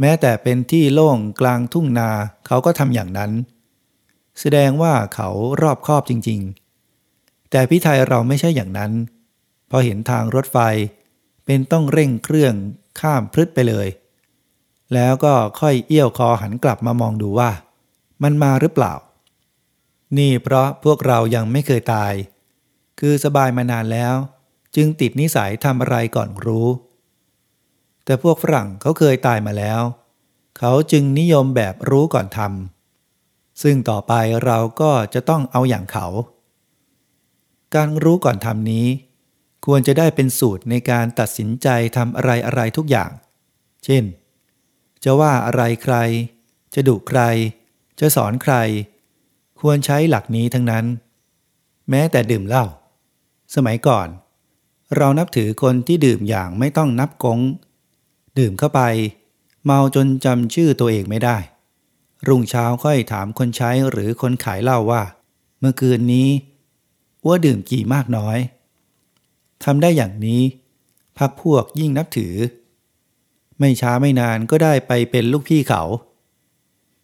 A: แม้แต่เป็นที่โล่งกลางทุ่งนาเขาก็ทำอย่างนั้น แสดงว่าเขารอบคอบจริง ๆ แต่พิไทยเราไม่ใช่อย่างนั้น พอเห็นทางรถไฟ เป็นต้องเร่งเครื่องข้ามพลึดไปเลย แล้วก็ค่อยเอี้ยวคอหันกลับมามองดูว่า มันมาหรือเปล่า นี่เพราะพวกเรายังไม่เคยตาย คือสบายมานานแล้ว จึงติดนิสัยทำอะไรก่อนรู้ แต่พวกฝรั่งเขาเคยตายมาแล้ว เขาจึงนิยมแบบรู้ก่อนทำซึ่งต่อไปเราก็จะต้องเอาอย่างเขา การรู้ก่อนทำนี้ ควรจะได้เป็นสูตรในการตัดสินใจทำอะไรอะไรทุกอย่าง เช่น จะว่าอะไรใคร จะดุใคร จะสอนใคร ควรใช้หลักนี้ทั้งนั้น แม้แต่ดื่มเหล้าสมัยก่อน เรานับถือคนที่ดื่มอย่างไม่ต้องนับกง ดื่มเข้าไป เมาจนจำชื่อตัวเองไม่ได้ รุ่งเช้าค่อยถามคนใช้หรือคนขายเหล้าว่า เมื่อคืนนี้ว่าดื่มกี่มากน้อยทำได้อย่างนี้พักพวกยิ่งนับถือ ไม่ช้าไม่นานก็ได้ไปเป็นลูกพี่เขา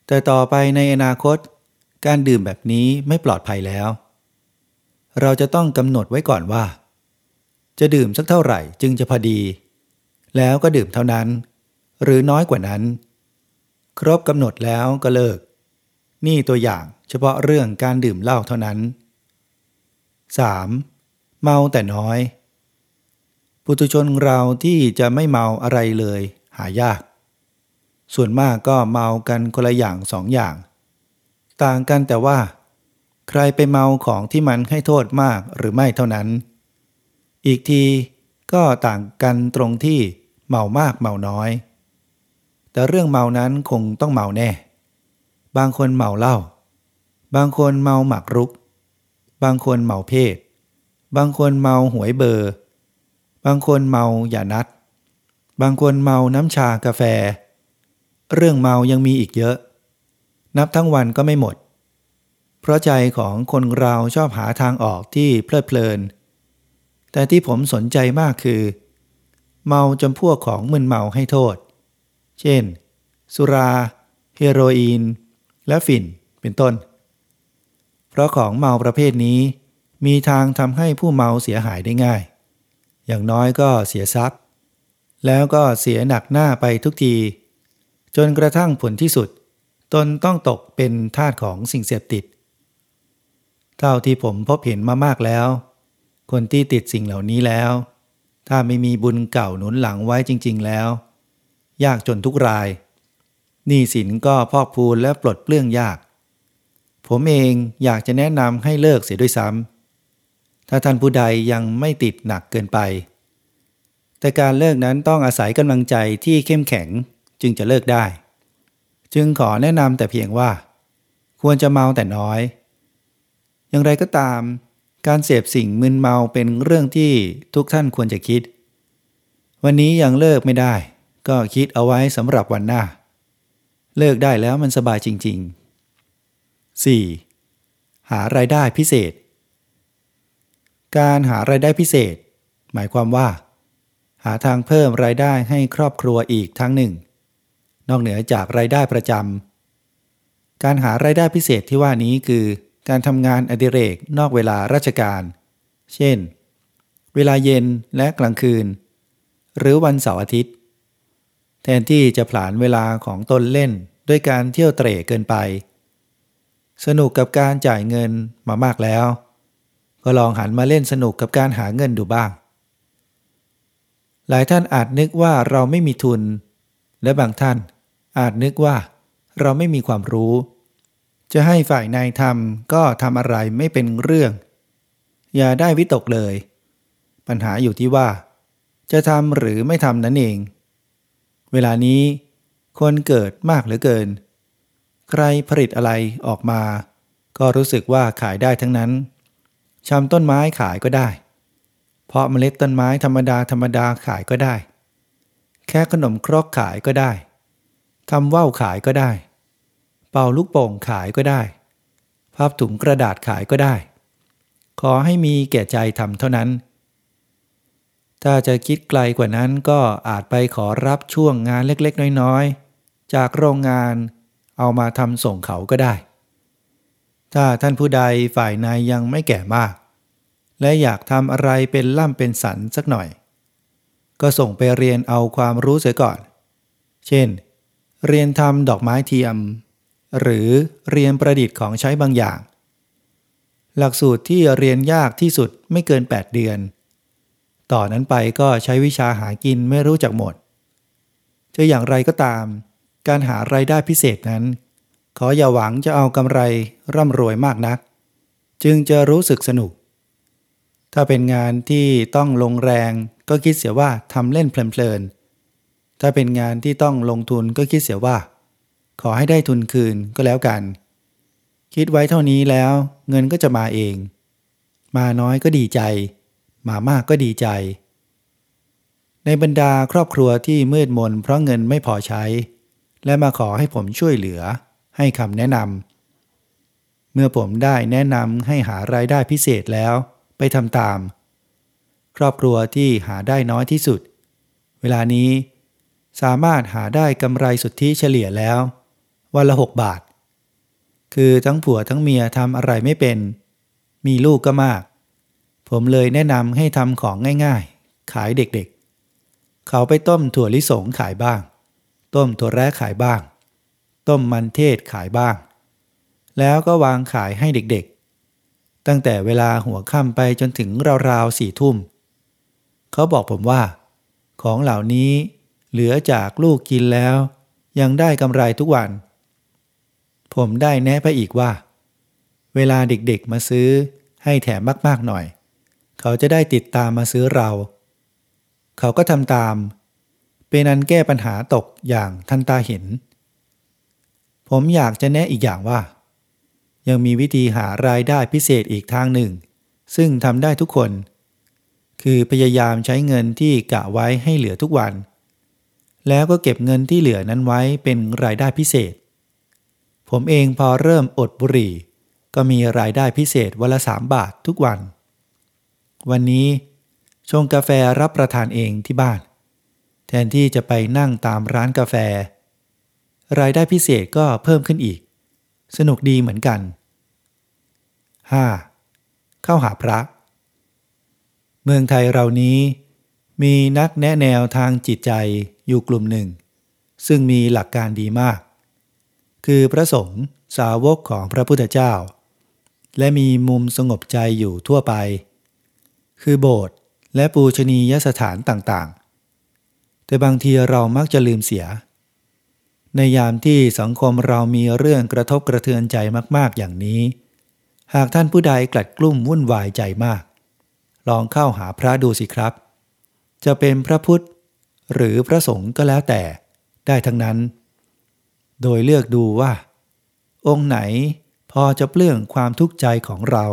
A: แต่ต่อไปในอนาคต การดื่มแบบนี้ไม่ปลอดภัยแล้ว เราจะต้องกำหนดไว้ก่อนว่า จะดื่มสักเท่าไหร่จึงจะพอดี แล้วก็ดื่มเท่านั้น หรือน้อยกว่านั้น ครบกำหนดแล้วก็เลิก นี่ตัวอย่างเฉพาะเรื่องการดื่มเหล้าเท่านั้น 3. เมาแต่น้อยปุถุชนเราที่จะไม่เมาอะไรเลย หายาก ส่วนมากก็เมากันคนละอย่างสองอย่าง ต่างกันแต่ว่า ใครไปเมาของที่มันให้โทษมากหรือไม่เท่านั้น อีกทีก็ต่างกันตรงที่เมามากเมาน้อย แต่เรื่องเมานั้นคงต้องเมาแน่ บางคนเมาเหล้า บางคนเมาหมักรุก บางคนเมาเพศ บางคนเมาหวยเบอร์ บางคนเมาอย่านัด บางคนเมาน้ำชากาแฟ เรื่องเมายังมีอีกเยอะ นับทั้งวันก็ไม่หมด เพราะใจของคนเราชอบหาทางออกที่เพลิดเพลิน แต่ที่ผมสนใจมากคือ เมาจำพวกของมึนเมาให้โทษ เช่น สุรา เฮโรอีน และฝิ่นเป็นต้น เพราะของเมาประเภทนี้มีทางทำให้ผู้เมาเสียหายได้ง่าย อย่างน้อยก็เสียทรัพย์ แล้วก็เสียหนักหน้าไปทุกที จนกระทั่งผลที่สุด ตนต้องตกเป็นทาสของสิ่งเสพติด เท่าที่ผมพบเห็นมามากแล้ว คนที่ติดสิ่งเหล่านี้แล้ว ถ้าไม่มีบุญเก่าหนุนหลังไว้จริง ๆ แล้ว ยากจนทุกรายหนี้สินก็พอกพูนและปลดเปลื้องยาก ผมเองอยากจะแนะนำให้เลิกเสียด้วยซ้ำถ้าท่านผู้ใดยังไม่ติดหนักเกินไป แต่การเลิกนั้นต้องอาศัยกำลังใจที่เข้มแข็งจึงจะเลิกได้ จึงขอแนะนำแต่เพียงว่า ควรจะเมาแต่น้อย อย่างไรก็ตาม การเสพสิ่งมึนเมาเป็นเรื่องที่ทุกท่านควรจะคิด วันนี้ยังเลิกไม่ได้ ก็คิดเอาไว้สำหรับวันหน้า เลิกได้แล้วมันสบายจริง ๆ 4. หารายได้พิเศษ การหารายได้พิเศษ หมายความว่า หาทางเพิ่มรายได้ให้ครอบครัวอีกทั้งหนึ่ง นอกเหนือจากรายได้ประจำการหารายได้พิเศษที่ว่านี้คือ การทำงานอดิเรกนอกเวลาราชการ เช่น เวลาเย็นและกลางคืน หรือวันเสาร์อาทิตย์ แทนที่จะผลานเวลาของตนเล่นด้วยการเที่ยวเตร่เกินไป สนุกกับการจ่ายเงินมามากแล้ว ก็ลองหันมาเล่นสนุกกับการหาเงินดูบ้าง หลายท่านอาจนึกว่าเราไม่มีทุน และบางท่านอาจนึกว่าเราไม่มีความรู้ จะให้ฝ่ายนายทำก็ทำอะไรไม่เป็นเรื่อง อย่าได้วิตกเลย ปัญหาอยู่ที่ว่า จะทำหรือไม่ทำนั่นเอง เวลานี้คนเกิดมากเหลือเกิน ใครผลิตอะไรออกมา ก็รู้สึกว่าขายได้ทั้งนั้นชำต้นไม้ขายก็ได้ เพราะเมล็ดต้นไม้ธรรมดาธรรมดาขายก็ได้ แค่ขนมครกขายก็ได้ทำว่าวขายก็ได้ เป่าลูกโป่งขายก็ได้พับถุงกระดาษขายก็ได้ ขอให้มีแก่ใจทำเท่านั้น ถ้าจะคิดไกลกว่านั้นก็อาจไปขอรับช่วงงานเล็กๆ น้อยๆ จากโรงงานเอามาทำส่งเขาก็ได้ ถ้าท่านผู้ใดฝ่ายในยังไม่แก่มาก และอยากทำอะไรเป็นล่ำเป็นสันสักหน่อย ก็ส่งไปเรียนเอาความรู้เสียก่อน เช่น เรียนทำดอกไม้เทียม หรือเรียนประดิษฐ์ของใช้บางอย่าง หลักสูตรที่เรียนยากที่สุดไม่เกิน 8 เดือน ต่อนนั้นไปก็ใช้วิชาหากินไม่รู้จักหมด จะอย่างไรก็ตาม การหาไรายได้พิเศษนั้น ขออย่าหวังจะเอากำไรร่ำรวยมากนัก จึงจะรู้สึกสนุก ถ้าเป็นงานที่ต้องลงแรงก็คิดเสียว่าทำเล่นเพลินๆ ถ้าเป็นงานที่ต้องลงทุนก็คิดเสียว่า ขอให้ได้ทุนคืนก็แล้วกัน คิดไว้เท่านี้แล้วเงินก็จะมาเอง มาน้อยก็ดีใจ มามากก็ดีใจ ในบรรดาครอบครัวที่มืดมนเพราะเงินไม่พอใช้ และมาขอให้ผมช่วยเหลือ ให้คำแนะนำเมื่อผมได้แนะนำให้หารายได้พิเศษแล้ว ไปทำตาม ครอบครัวที่หาได้น้อยที่สุด เวลานี้สามารถหาได้กำไรสุทธิเฉลี่ยแล้ว วันละหกบาท คือทั้งผัวทั้งเมียทำอะไรไม่เป็น มีลูกก็มาก ผมเลยแนะนำให้ทำของง่ายๆ ขายเด็กๆ เขาไปต้มถั่วลิสงขายบ้าง ต้มถั่วแร้ขายบ้าง ต้มมันเทศขายบ้าง แล้วก็วางขายให้เด็กๆ ตั้งแต่เวลาหัวค่ำไปจนถึงราวๆสี่ทุ่ม เขาบอกผมว่า ของเหล่านี้เหลือจากลูกกินแล้ว ยังได้กำไรทุกวัน ผมได้แนะไปอีกว่า เวลาเด็กๆมาซื้อให้แถมมากๆหน่อย เขาจะได้ติดตามมาซื้อเรา เขาก็ทำตาม เป็นอันแก้ปัญหาตกอย่างทันตาเห็น ผมอยากจะแนะอีกอย่างว่า ยังมีวิธีหารายได้พิเศษอีกทางหนึ่ง ซึ่งทำได้ทุกคน คือพยายามใช้เงินที่กะไว้ให้เหลือทุกวัน แล้วก็เก็บเงินที่เหลือนั้นไว้เป็นรายได้พิเศษ ผมเองพอเริ่มอดบุหรี่ ก็มีรายได้พิเศษวันละสามบาททุกวัน วันนี้ชงกาแฟรับประทานเองที่บ้าน แทนที่จะไปนั่งตามร้านกาแฟ รายได้พิเศษก็เพิ่มขึ้นอีก สนุกดีเหมือนกัน 5. เข้าหาพระ เมืองไทยเรานี้มีนักแนะแนวทางจิตใจอยู่กลุ่มหนึ่ง ซึ่งมีหลักการดีมาก คือพระสงฆ์สาวกของพระพุทธเจ้า และมีมุมสงบใจอยู่ทั่วไป คือโบสถ์และปูชนียสถานต่างๆ แต่บางทีเรามักจะลืมเสีย ในยามที่สังคมเรามีเรื่องกระทบกระเทือนใจมาก ๆ อย่างนี้ หากท่านผู้ใดกลัดกลุ้มวุ่นวายใจมาก ลองเข้าหาพระดูสิครับ จะเป็นพระพุทธ หรือพระสงฆ์ก็แล้วแต่ได้ทั้งนั้น โดยเลือกดูว่า องค์ไหนพอจะเปลื้องความทุกข์ใจของเรา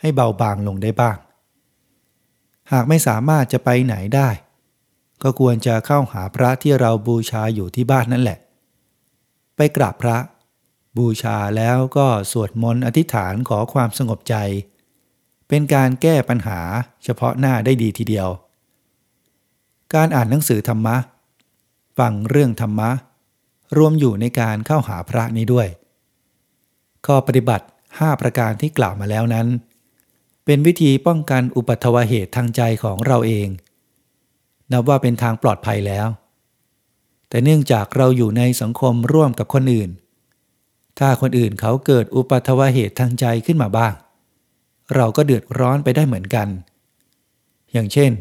A: ให้เบาบางลงได้บ้าง หากไม่สามารถจะไปไหนได้ ก็ควรจะเข้าหาพระที่เราบูชาอยู่ที่บ้านนั่นแหละ ไปกราบพระ บูชาแล้วก็สวดมนต์อธิษฐานขอความสงบใจ เป็นการแก้ปัญหาเฉพาะหน้าได้ดีทีเดียว การอ่านหนังสือธรรมะ ฟังเรื่องธรรมะ รวมอยู่ในการเข้าหาพระนี้ด้วย ข้อปฏิบัติ 5 ประการที่กล่าวมาแล้วนั้น เป็นวิธีป้องกันอุปัตวเหตุทางใจของเราเอง นับว่าเป็นทางปลอดภัยแล้ว แต่เนื่องจากเราอยู่ในสังคมร่วมกับคนอื่น ถ้าคนอื่นเขาเกิดอุปัตวเหตุทางใจขึ้นมาบ้าง เราก็เดือดร้อนไปได้เหมือนกัน อย่างเช่น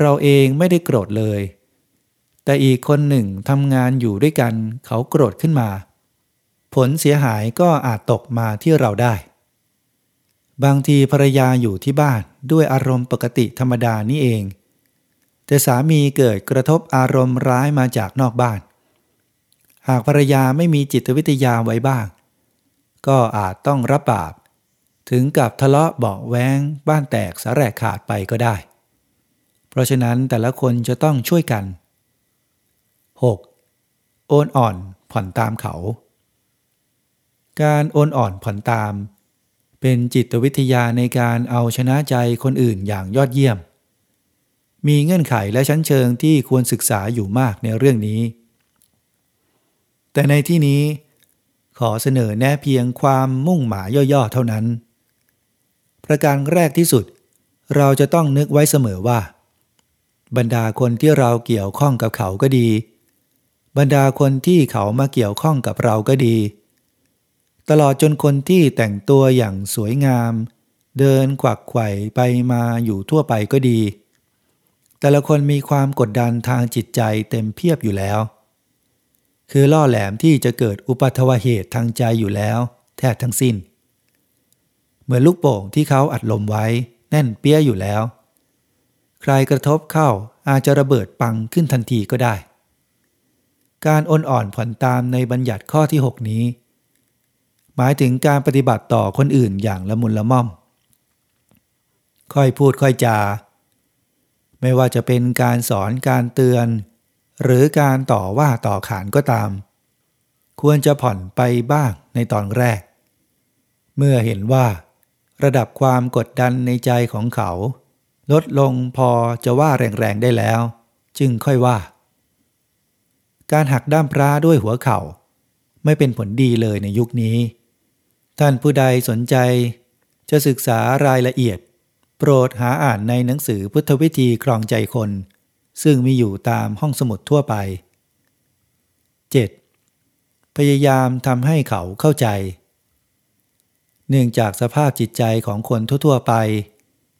A: เราเองไม่ได้โกรธเลย แต่อีกคนหนึ่งทำงานอยู่ด้วยกันเขาโกรธขึ้นมา ผลเสียหายก็อาจตกมาที่เราได้ บางทีภรรยาอยู่ที่บ้านด้วยอารมณ์ปกติธรรมดานี่เอง แต่สามีเกิดกระทบอารมณ์ร้ายมาจากนอกบ้าน หากภรรยาไม่มีจิตวิทยาไว้บ้าง ก็อาจต้องรับบาป ถึงกับทะเลาะเบาแวงบ้านแตกสาแรกขาดไปก็ได้ เพราะฉะนั้นแต่ละคนจะต้องช่วยกัน 6. โอนอ่อนผ่อนตามเขา การโอนอ่อนผ่อนตาม เป็นจิตวิทยาในการเอาชนะใจคนอื่นอย่างยอดเยี่ยม มีเงื่อนไขและชั้นเชิงที่ควรศึกษาอยู่มากในเรื่องนี้ แต่ในที่นี้ขอเสนอแนะเพียงความมุ่งหมายย่อๆเท่านั้น ประการแรกที่สุด เราจะต้องนึกไว้เสมอว่า บรรดาคนที่เราเกี่ยวข้องกับเขาก็ดี บรรดาคนที่เขามาเกี่ยวข้องกับเราก็ดี ตลอดจนคนที่แต่งตัวอย่างสวยงาม เดินกวักไขว่ไปมาอยู่ทั่วไปก็ดี แต่ละคนมีความกดดันทางจิตใจเต็มเพียบอยู่แล้ว คือล่อแหลมที่จะเกิดอุปัทวเหตุทางใจอยู่แล้ว แทบทั้งสิ้น เหมือนลูกโป่งที่เขาอัดลมไว้ แน่นเปี้ยอยู่แล้ว ใครกระทบเข้าอาจจะระเบิดปังขึ้นทันทีก็ได้ การอ่อนอ่อนผ่อนตามในบัญญัติข้อที่ 6 นี้ หมายถึงการปฏิบัติต่อคนอื่นอย่างละมุนละม่อม ค่อยพูดค่อยจา ไม่ว่าจะเป็นการสอนการเตือน หรือการต่อว่าต่อขานก็ตาม ควรจะผ่อนไปบ้างในตอนแรก เมื่อเห็นว่า ระดับความกดดันในใจของเขา ลดลงพอจะว่าแรงๆได้แล้ว จึงค่อยว่า การหักด้ามพระด้วยหัวเขา่า ไม่เป็นผลดีเลยในยุคนี้ ท่านผู้ใดสนใจ จะศึกษารายละเอียด โปรดหาอ่านในหนังสือพุทธวิธีครองใจคน ซึ่งมีอยู่ตามห้องสมุดทั่วไป 7. พยายามทำให้เขาเข้าใจ เนื่องจากสภาพจิตใจของคนทั่วๆไป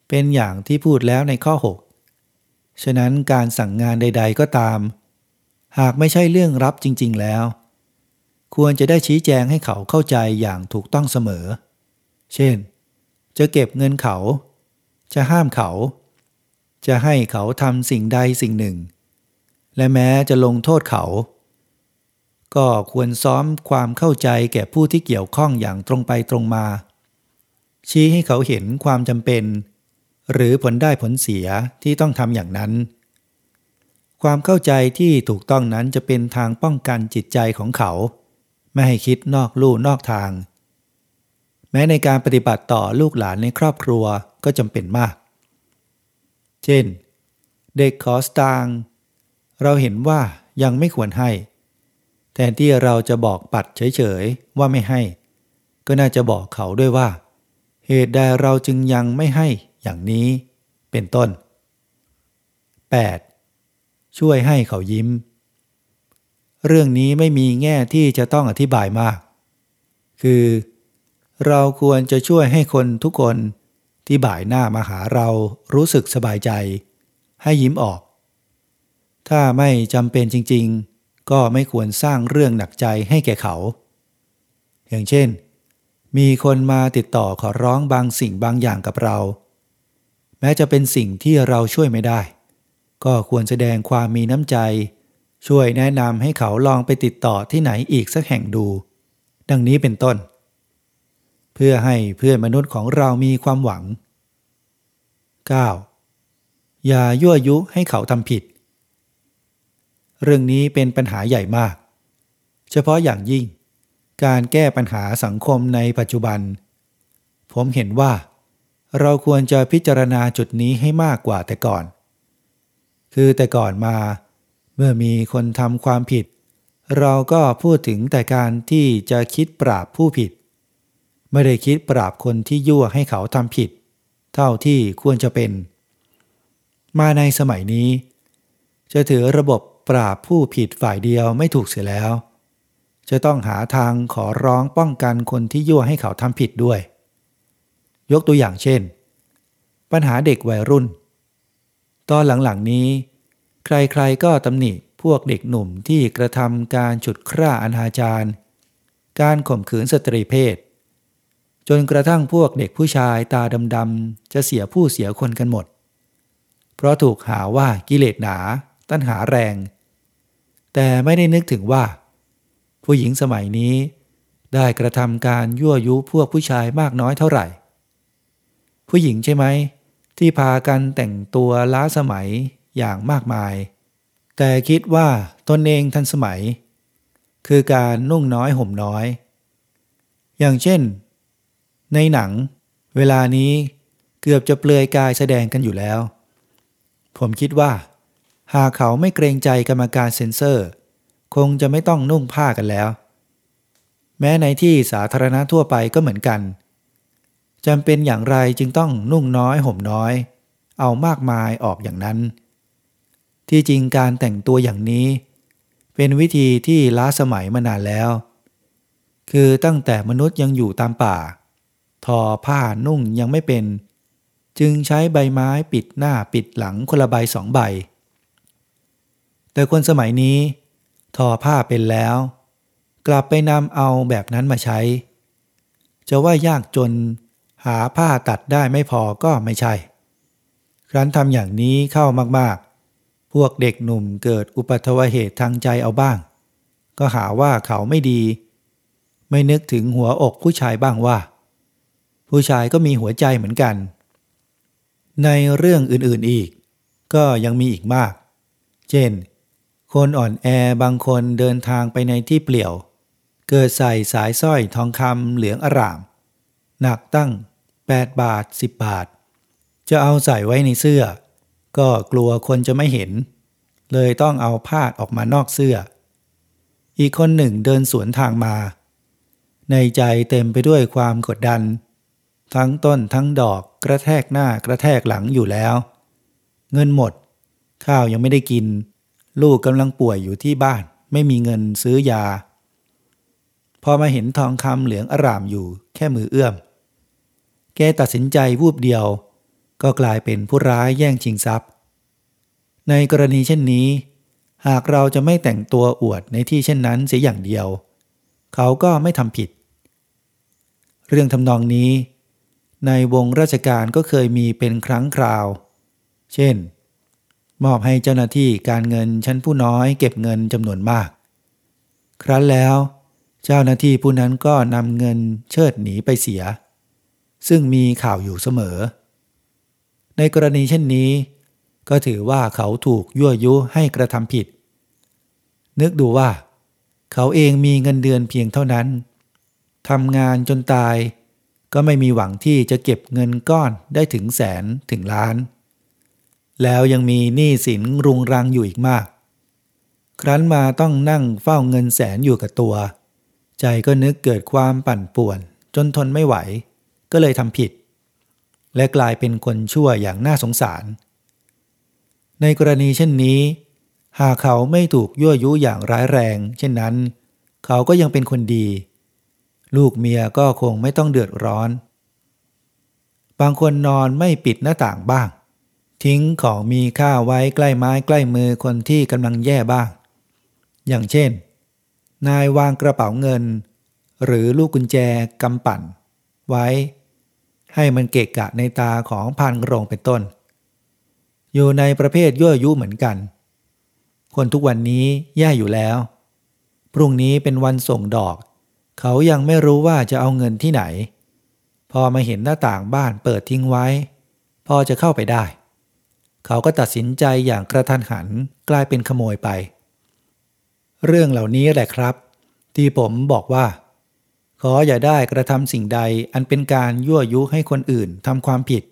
A: เป็นอย่างที่พูดแล้วในข้อ 6 ฉะนั้นการสั่งงานใด ๆ ก็ตาม หากไม่ใช่เรื่องรับจริง ๆ แล้ว ควรจะได้ชี้แจงให้เขาเข้าใจอย่างถูกต้องเสมอ เช่น จะเก็บเงินเขา จะห้ามเขา จะให้เขาทำสิ่งใดสิ่งหนึ่ง และแม้จะลงโทษเขา ก็ควรซ้อมความเข้าใจแก่ผู้ที่เกี่ยวข้องอย่างตรงไปตรงมา ชี้ให้เขาเห็นความจำเป็น หรือผลได้ผลเสียที่ต้องทำอย่างนั้น ความเข้าใจที่ถูกต้องนั้นจะเป็นทางป้องกันจิตใจของเขา ไม่ให้คิดนอกลู่นอกทาง แม้ในการปฏิบัติต่อลูกหลานในครอบครัวก็จำเป็นมาก เช่น เด็กขอสตางค์เราเห็นว่ายังไม่ควรให้ แทนที่เราจะบอกปัดเฉยๆว่าไม่ให้ ก็น่าจะบอกเขาด้วยว่า เหตุใดเราจึงยังไม่ให้อย่างนี้เป็นต้น 8. ช่วยให้เขายิ้ม เรื่องนี้ไม่มีแง่ที่จะต้องอธิบายมาก คือ เราควรจะช่วยให้คนทุกคน ที่บ่ายหน้ามาหาเรารู้สึกสบายใจ ให้ยิ้มออก ถ้าไม่จำเป็นจริงๆ ก็ไม่ควรสร้างเรื่องหนักใจให้แก่เขา อย่างเช่น มีคนมาติดต่อขอร้องบางสิ่งบางอย่างกับเรา แม้จะเป็นสิ่งที่เราช่วยไม่ได้ ก็ควรแสดงความมีน้ำใจ ช่วยแนะนำให้เขาลองไปติดต่อที่ไหนอีกสักแห่งดู ดังนี้เป็นต้น เพื่อให้เพื่อนมนุษย์ของเรามีความหวัง 9. อย่ายั่วยุให้เขาทำผิด เรื่องนี้เป็นปัญหาใหญ่มาก เฉพาะอย่างยิ่ง การแก้ปัญหาสังคมในปัจจุบัน ผมเห็นว่า เราควรจะพิจารณาจุดนี้ให้มากกว่าแต่ก่อน คือแต่ก่อนมา เมื่อมีคนทำความผิด เราก็พูดถึงแต่การที่จะคิดปราบผู้ผิด ไม่ได้คิดปราบคนที่ยั่วให้เขาทำผิด เท่าที่ควรจะเป็น มาในสมัยนี้ จะถือระบบปราบผู้ผิดฝ่ายเดียวไม่ถูกเสียแล้ว จะต้องหาทางขอร้องป้องกันคนที่ยั่วให้เขาทำผิดด้วย ยกตัวอย่างเช่น ปัญหาเด็กวัยรุ่น ตอนหลังๆนี้ ใครๆก็ตำหนิพวกเด็กหนุ่มที่กระทำการฉุดคร่าอนาจารการข่มขืนสตรีเพศ จนกระทั่งพวกเด็กผู้ชายตาดำๆจะเสียผู้เสียคนกันหมด เพราะถูกหาว่ากิเลสหนา ตัณหาแรง แต่ไม่ได้นึกถึงว่า ผู้หญิงสมัยนี้ ได้กระทำการยั่วยุพวกผู้ชายมากน้อยเท่าไหร่ ผู้หญิงใช่ไหม ที่พากันแต่งตัวล้าสมัยอย่างมากมาย แต่คิดว่าตนเองทันสมัย คือการนุ่งน้อยห่มน้อย อย่างเช่น ในหนัง เวลานี้เกือบจะเปลือยกายแสดงกันอยู่แล้ว ผมคิดว่า หากเขาไม่เกรงใจกรรมการเซ็นเซอร์ คงจะไม่ต้องนุ่งผ้ากันแล้ว แม้ในที่สาธารณะทั่วไปก็เหมือนกันจำเป็นอย่างไรจึงต้องนุ่งน้อยห่มน้อย เอามากมายออกอย่างนั้น ที่จริงการแต่งตัวอย่างนี้ เป็นวิธีที่ล้าสมัยมานานแล้ว คือตั้งแต่มนุษย์ยังอยู่ตามป่า ทอผ้านุ่งยังไม่เป็น จึงใช้ใบไม้ปิดหน้าปิดหลังคนละใบสองใบ แต่คนสมัยนี้ ทอผ้าเป็นแล้ว กลับไปนำเอาแบบนั้นมาใช้ จะว่ายากจนหาผ้าตัดได้ไม่พอก็ไม่ใช่ ครั้นทำอย่างนี้เข้ามากๆ พวกเด็กหนุ่มเกิดอุปัตวเหตุทางใจเอาบ้าง ก็หาว่าเขาไม่ดี ไม่นึกถึงหัวอกผู้ชายบ้างว่า ผู้ชายก็มีหัวใจเหมือนกัน ในเรื่องอื่นๆอีก ก็ยังมีอีกมาก เช่น คนอ่อนแอบางคนเดินทางไปในที่เปลี่ยว เกิดใส่สายสร้อยทองคำเหลืองอร่าม หนักตั้ง 8 บาท 10 บาท จะเอาใส่ไว้ในเสื้อ ก็กลัวคนจะไม่เห็น เลยต้องเอาผ้าออกมานอกเสื้อ อีกคนหนึ่งเดินสวนทางมา ในใจเต็มไปด้วยความกดดัน ทั้งต้นทั้งดอกกระแทกหน้ากระแทกหลังอยู่แล้ว เงินหมด ข้าวยังไม่ได้กิน ลูกกำลังป่วยอยู่ที่บ้าน ไม่มีเงินซื้อยา พอมาเห็นทองคำเหลืองอร่ามอยู่แค่มือเอื้อม แกตัดสินใจวูบเดียว ก็กลายเป็นผู้ร้ายแย่งชิงทรัพย์ ในกรณีเช่นนี้ หากเราจะไม่แต่งตัวอวดในที่เช่นนั้นเสียอย่างเดียว เขาก็ไม่ทำผิด เรื่องทำนองนี้ ในวงราชการก็เคยมีเป็นครั้งคราว เช่น มอบให้เจ้าหน้าที่การเงินชั้นผู้น้อยเก็บเงินจำนวนมาก ครั้นแล้ว เจ้าหน้าที่ผู้นั้นก็นำเงินเชิดหนีไปเสีย ซึ่งมีข่าวอยู่เสมอ ในกรณีเช่นนี้ ก็ถือว่าเขาถูกยั่วยุให้กระทำผิด นึกดูว่า เขาเองมีเงินเดือนเพียงเท่านั้นทำงานจนตาย ก็ไม่มีหวังที่จะเก็บเงินก้อนได้ถึงแสนถึงล้าน แล้วยังมีหนี้สินรุงรังอยู่อีกมาก ครั้นมาต้องนั่งเฝ้าเงินแสนอยู่กับตัว ใจก็นึกเกิดความปั่นป่วน จนทนไม่ไหว ก็เลยทำผิด และกลายเป็นคนชั่วอย่างน่าสงสาร ในกรณีเช่นนี้ หากเขาไม่ถูกยั่วยุอย่างร้ายแรง เช่นนั้น เขาก็ยังเป็นคนดี ลูกเมียก็คงไม่ต้องเดือดร้อน บางคนนอนไม่ปิดหน้าต่างบ้าง ทิ้งของมีค่าไว้ใกล้ไม้ใกล้มือคนที่กำลังแย่บ้าง อย่างเช่น นายวางกระเป๋าเงิน หรือลูกกุญแจกำปั่น ไว้ ให้มันเกะกะในตาของพันโรงเป็นต้น อยู่ในประเภทยั่วยุเหมือนกัน คนทุกวันนี้แย่อยู่แล้ว พรุ่งนี้เป็นวันส่งดอก เขายังไม่รู้ว่าจะเอาเงินที่ไหน พอมาเห็นหน้าต่างบ้านเปิดทิ้งไว้ พอจะเข้าไปได้ เขาก็ตัดสินใจอย่างกระทันหันกลายเป็นขโมยไป เรื่องเหล่านี้แหละครับ ที่ผมบอกว่า ขออย่าได้กระทำสิ่งใดอันเป็นการยั่วยุให้คนอื่นทำความผิด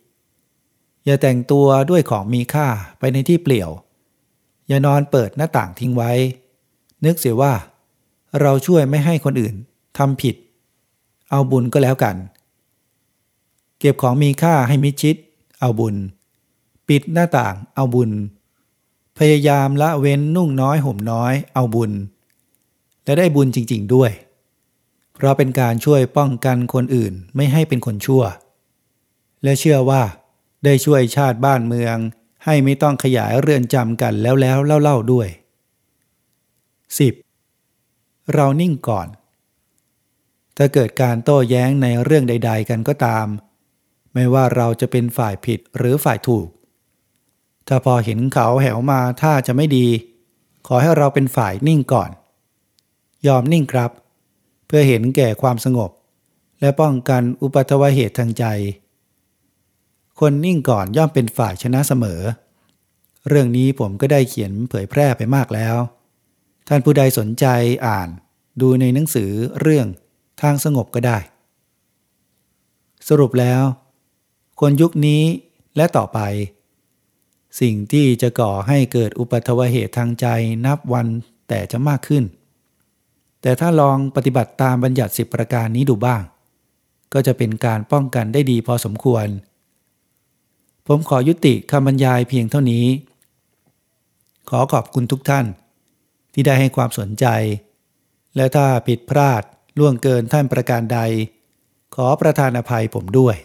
A: อย่าแต่งตัวด้วยของมีค่าไปในที่เปลี่ยว อย่านอนเปิดหน้าต่างทิ้งไว้ นึกเสียว่า เราช่วยไม่ให้คนอื่น ทำผิด เอาบุญก็แล้วกัน เก็บของมีค่าให้มิชิด เอาบุญ ปิดหน้าต่างเอาบุญ พยายามละเว้นนุ่งน้อยห่มน้อยเอาบุญ และได้บุญจริง ๆด้วย เพราะเป็นการช่วยป้องกันคนอื่นไม่ให้เป็นคนชั่ว และเชื่อว่าได้ช่วยชาติบ้านเมือง ให้ไม่ต้องขยายเรือนจำกันแล้วแล้วเล่าๆด้วย 10. เรานิ่งก่อน ถ้าเกิดการโต้แย้งในเรื่องใด ๆ กันก็ตาม ไม่ว่าเราจะเป็นฝ่ายผิดหรือฝ่ายถูก ถ้าพอเห็นเขาแหวมาถ้าจะไม่ดี ขอให้เราเป็นฝ่ายนิ่งก่อน ยอมนิ่งครับ เพื่อเห็นแก่ความสงบ และป้องกันอุปัตวเหตุทางใจ คนนิ่งก่อนย่อมเป็นฝ่ายชนะเสมอ เรื่องนี้ผมก็ได้เขียนเผยแพร่ไปมากแล้ว ท่านผู้ใดสนใจอ่านดูในหนังสือเรื่อง ทางสงบก็ได้ สรุปแล้ว คนยุคนี้และต่อไป สิ่งที่จะก่อให้เกิดอุปัตวเหตุทางใจนับวันแต่จะมากขึ้น แต่ถ้าลองปฏิบัติตามบัญญัติสิบประการนี้ดูบ้าง ก็จะเป็นการป้องกันได้ดีพอสมควร ผมขอยุติคำบรรยายเพียงเท่านี้ ขอขอบคุณทุกท่านที่ได้ให้ความสนใจ และถ้าผิดพลาด ล่วงเกินท่านประการใด ขอประทานอภัยผมด้วย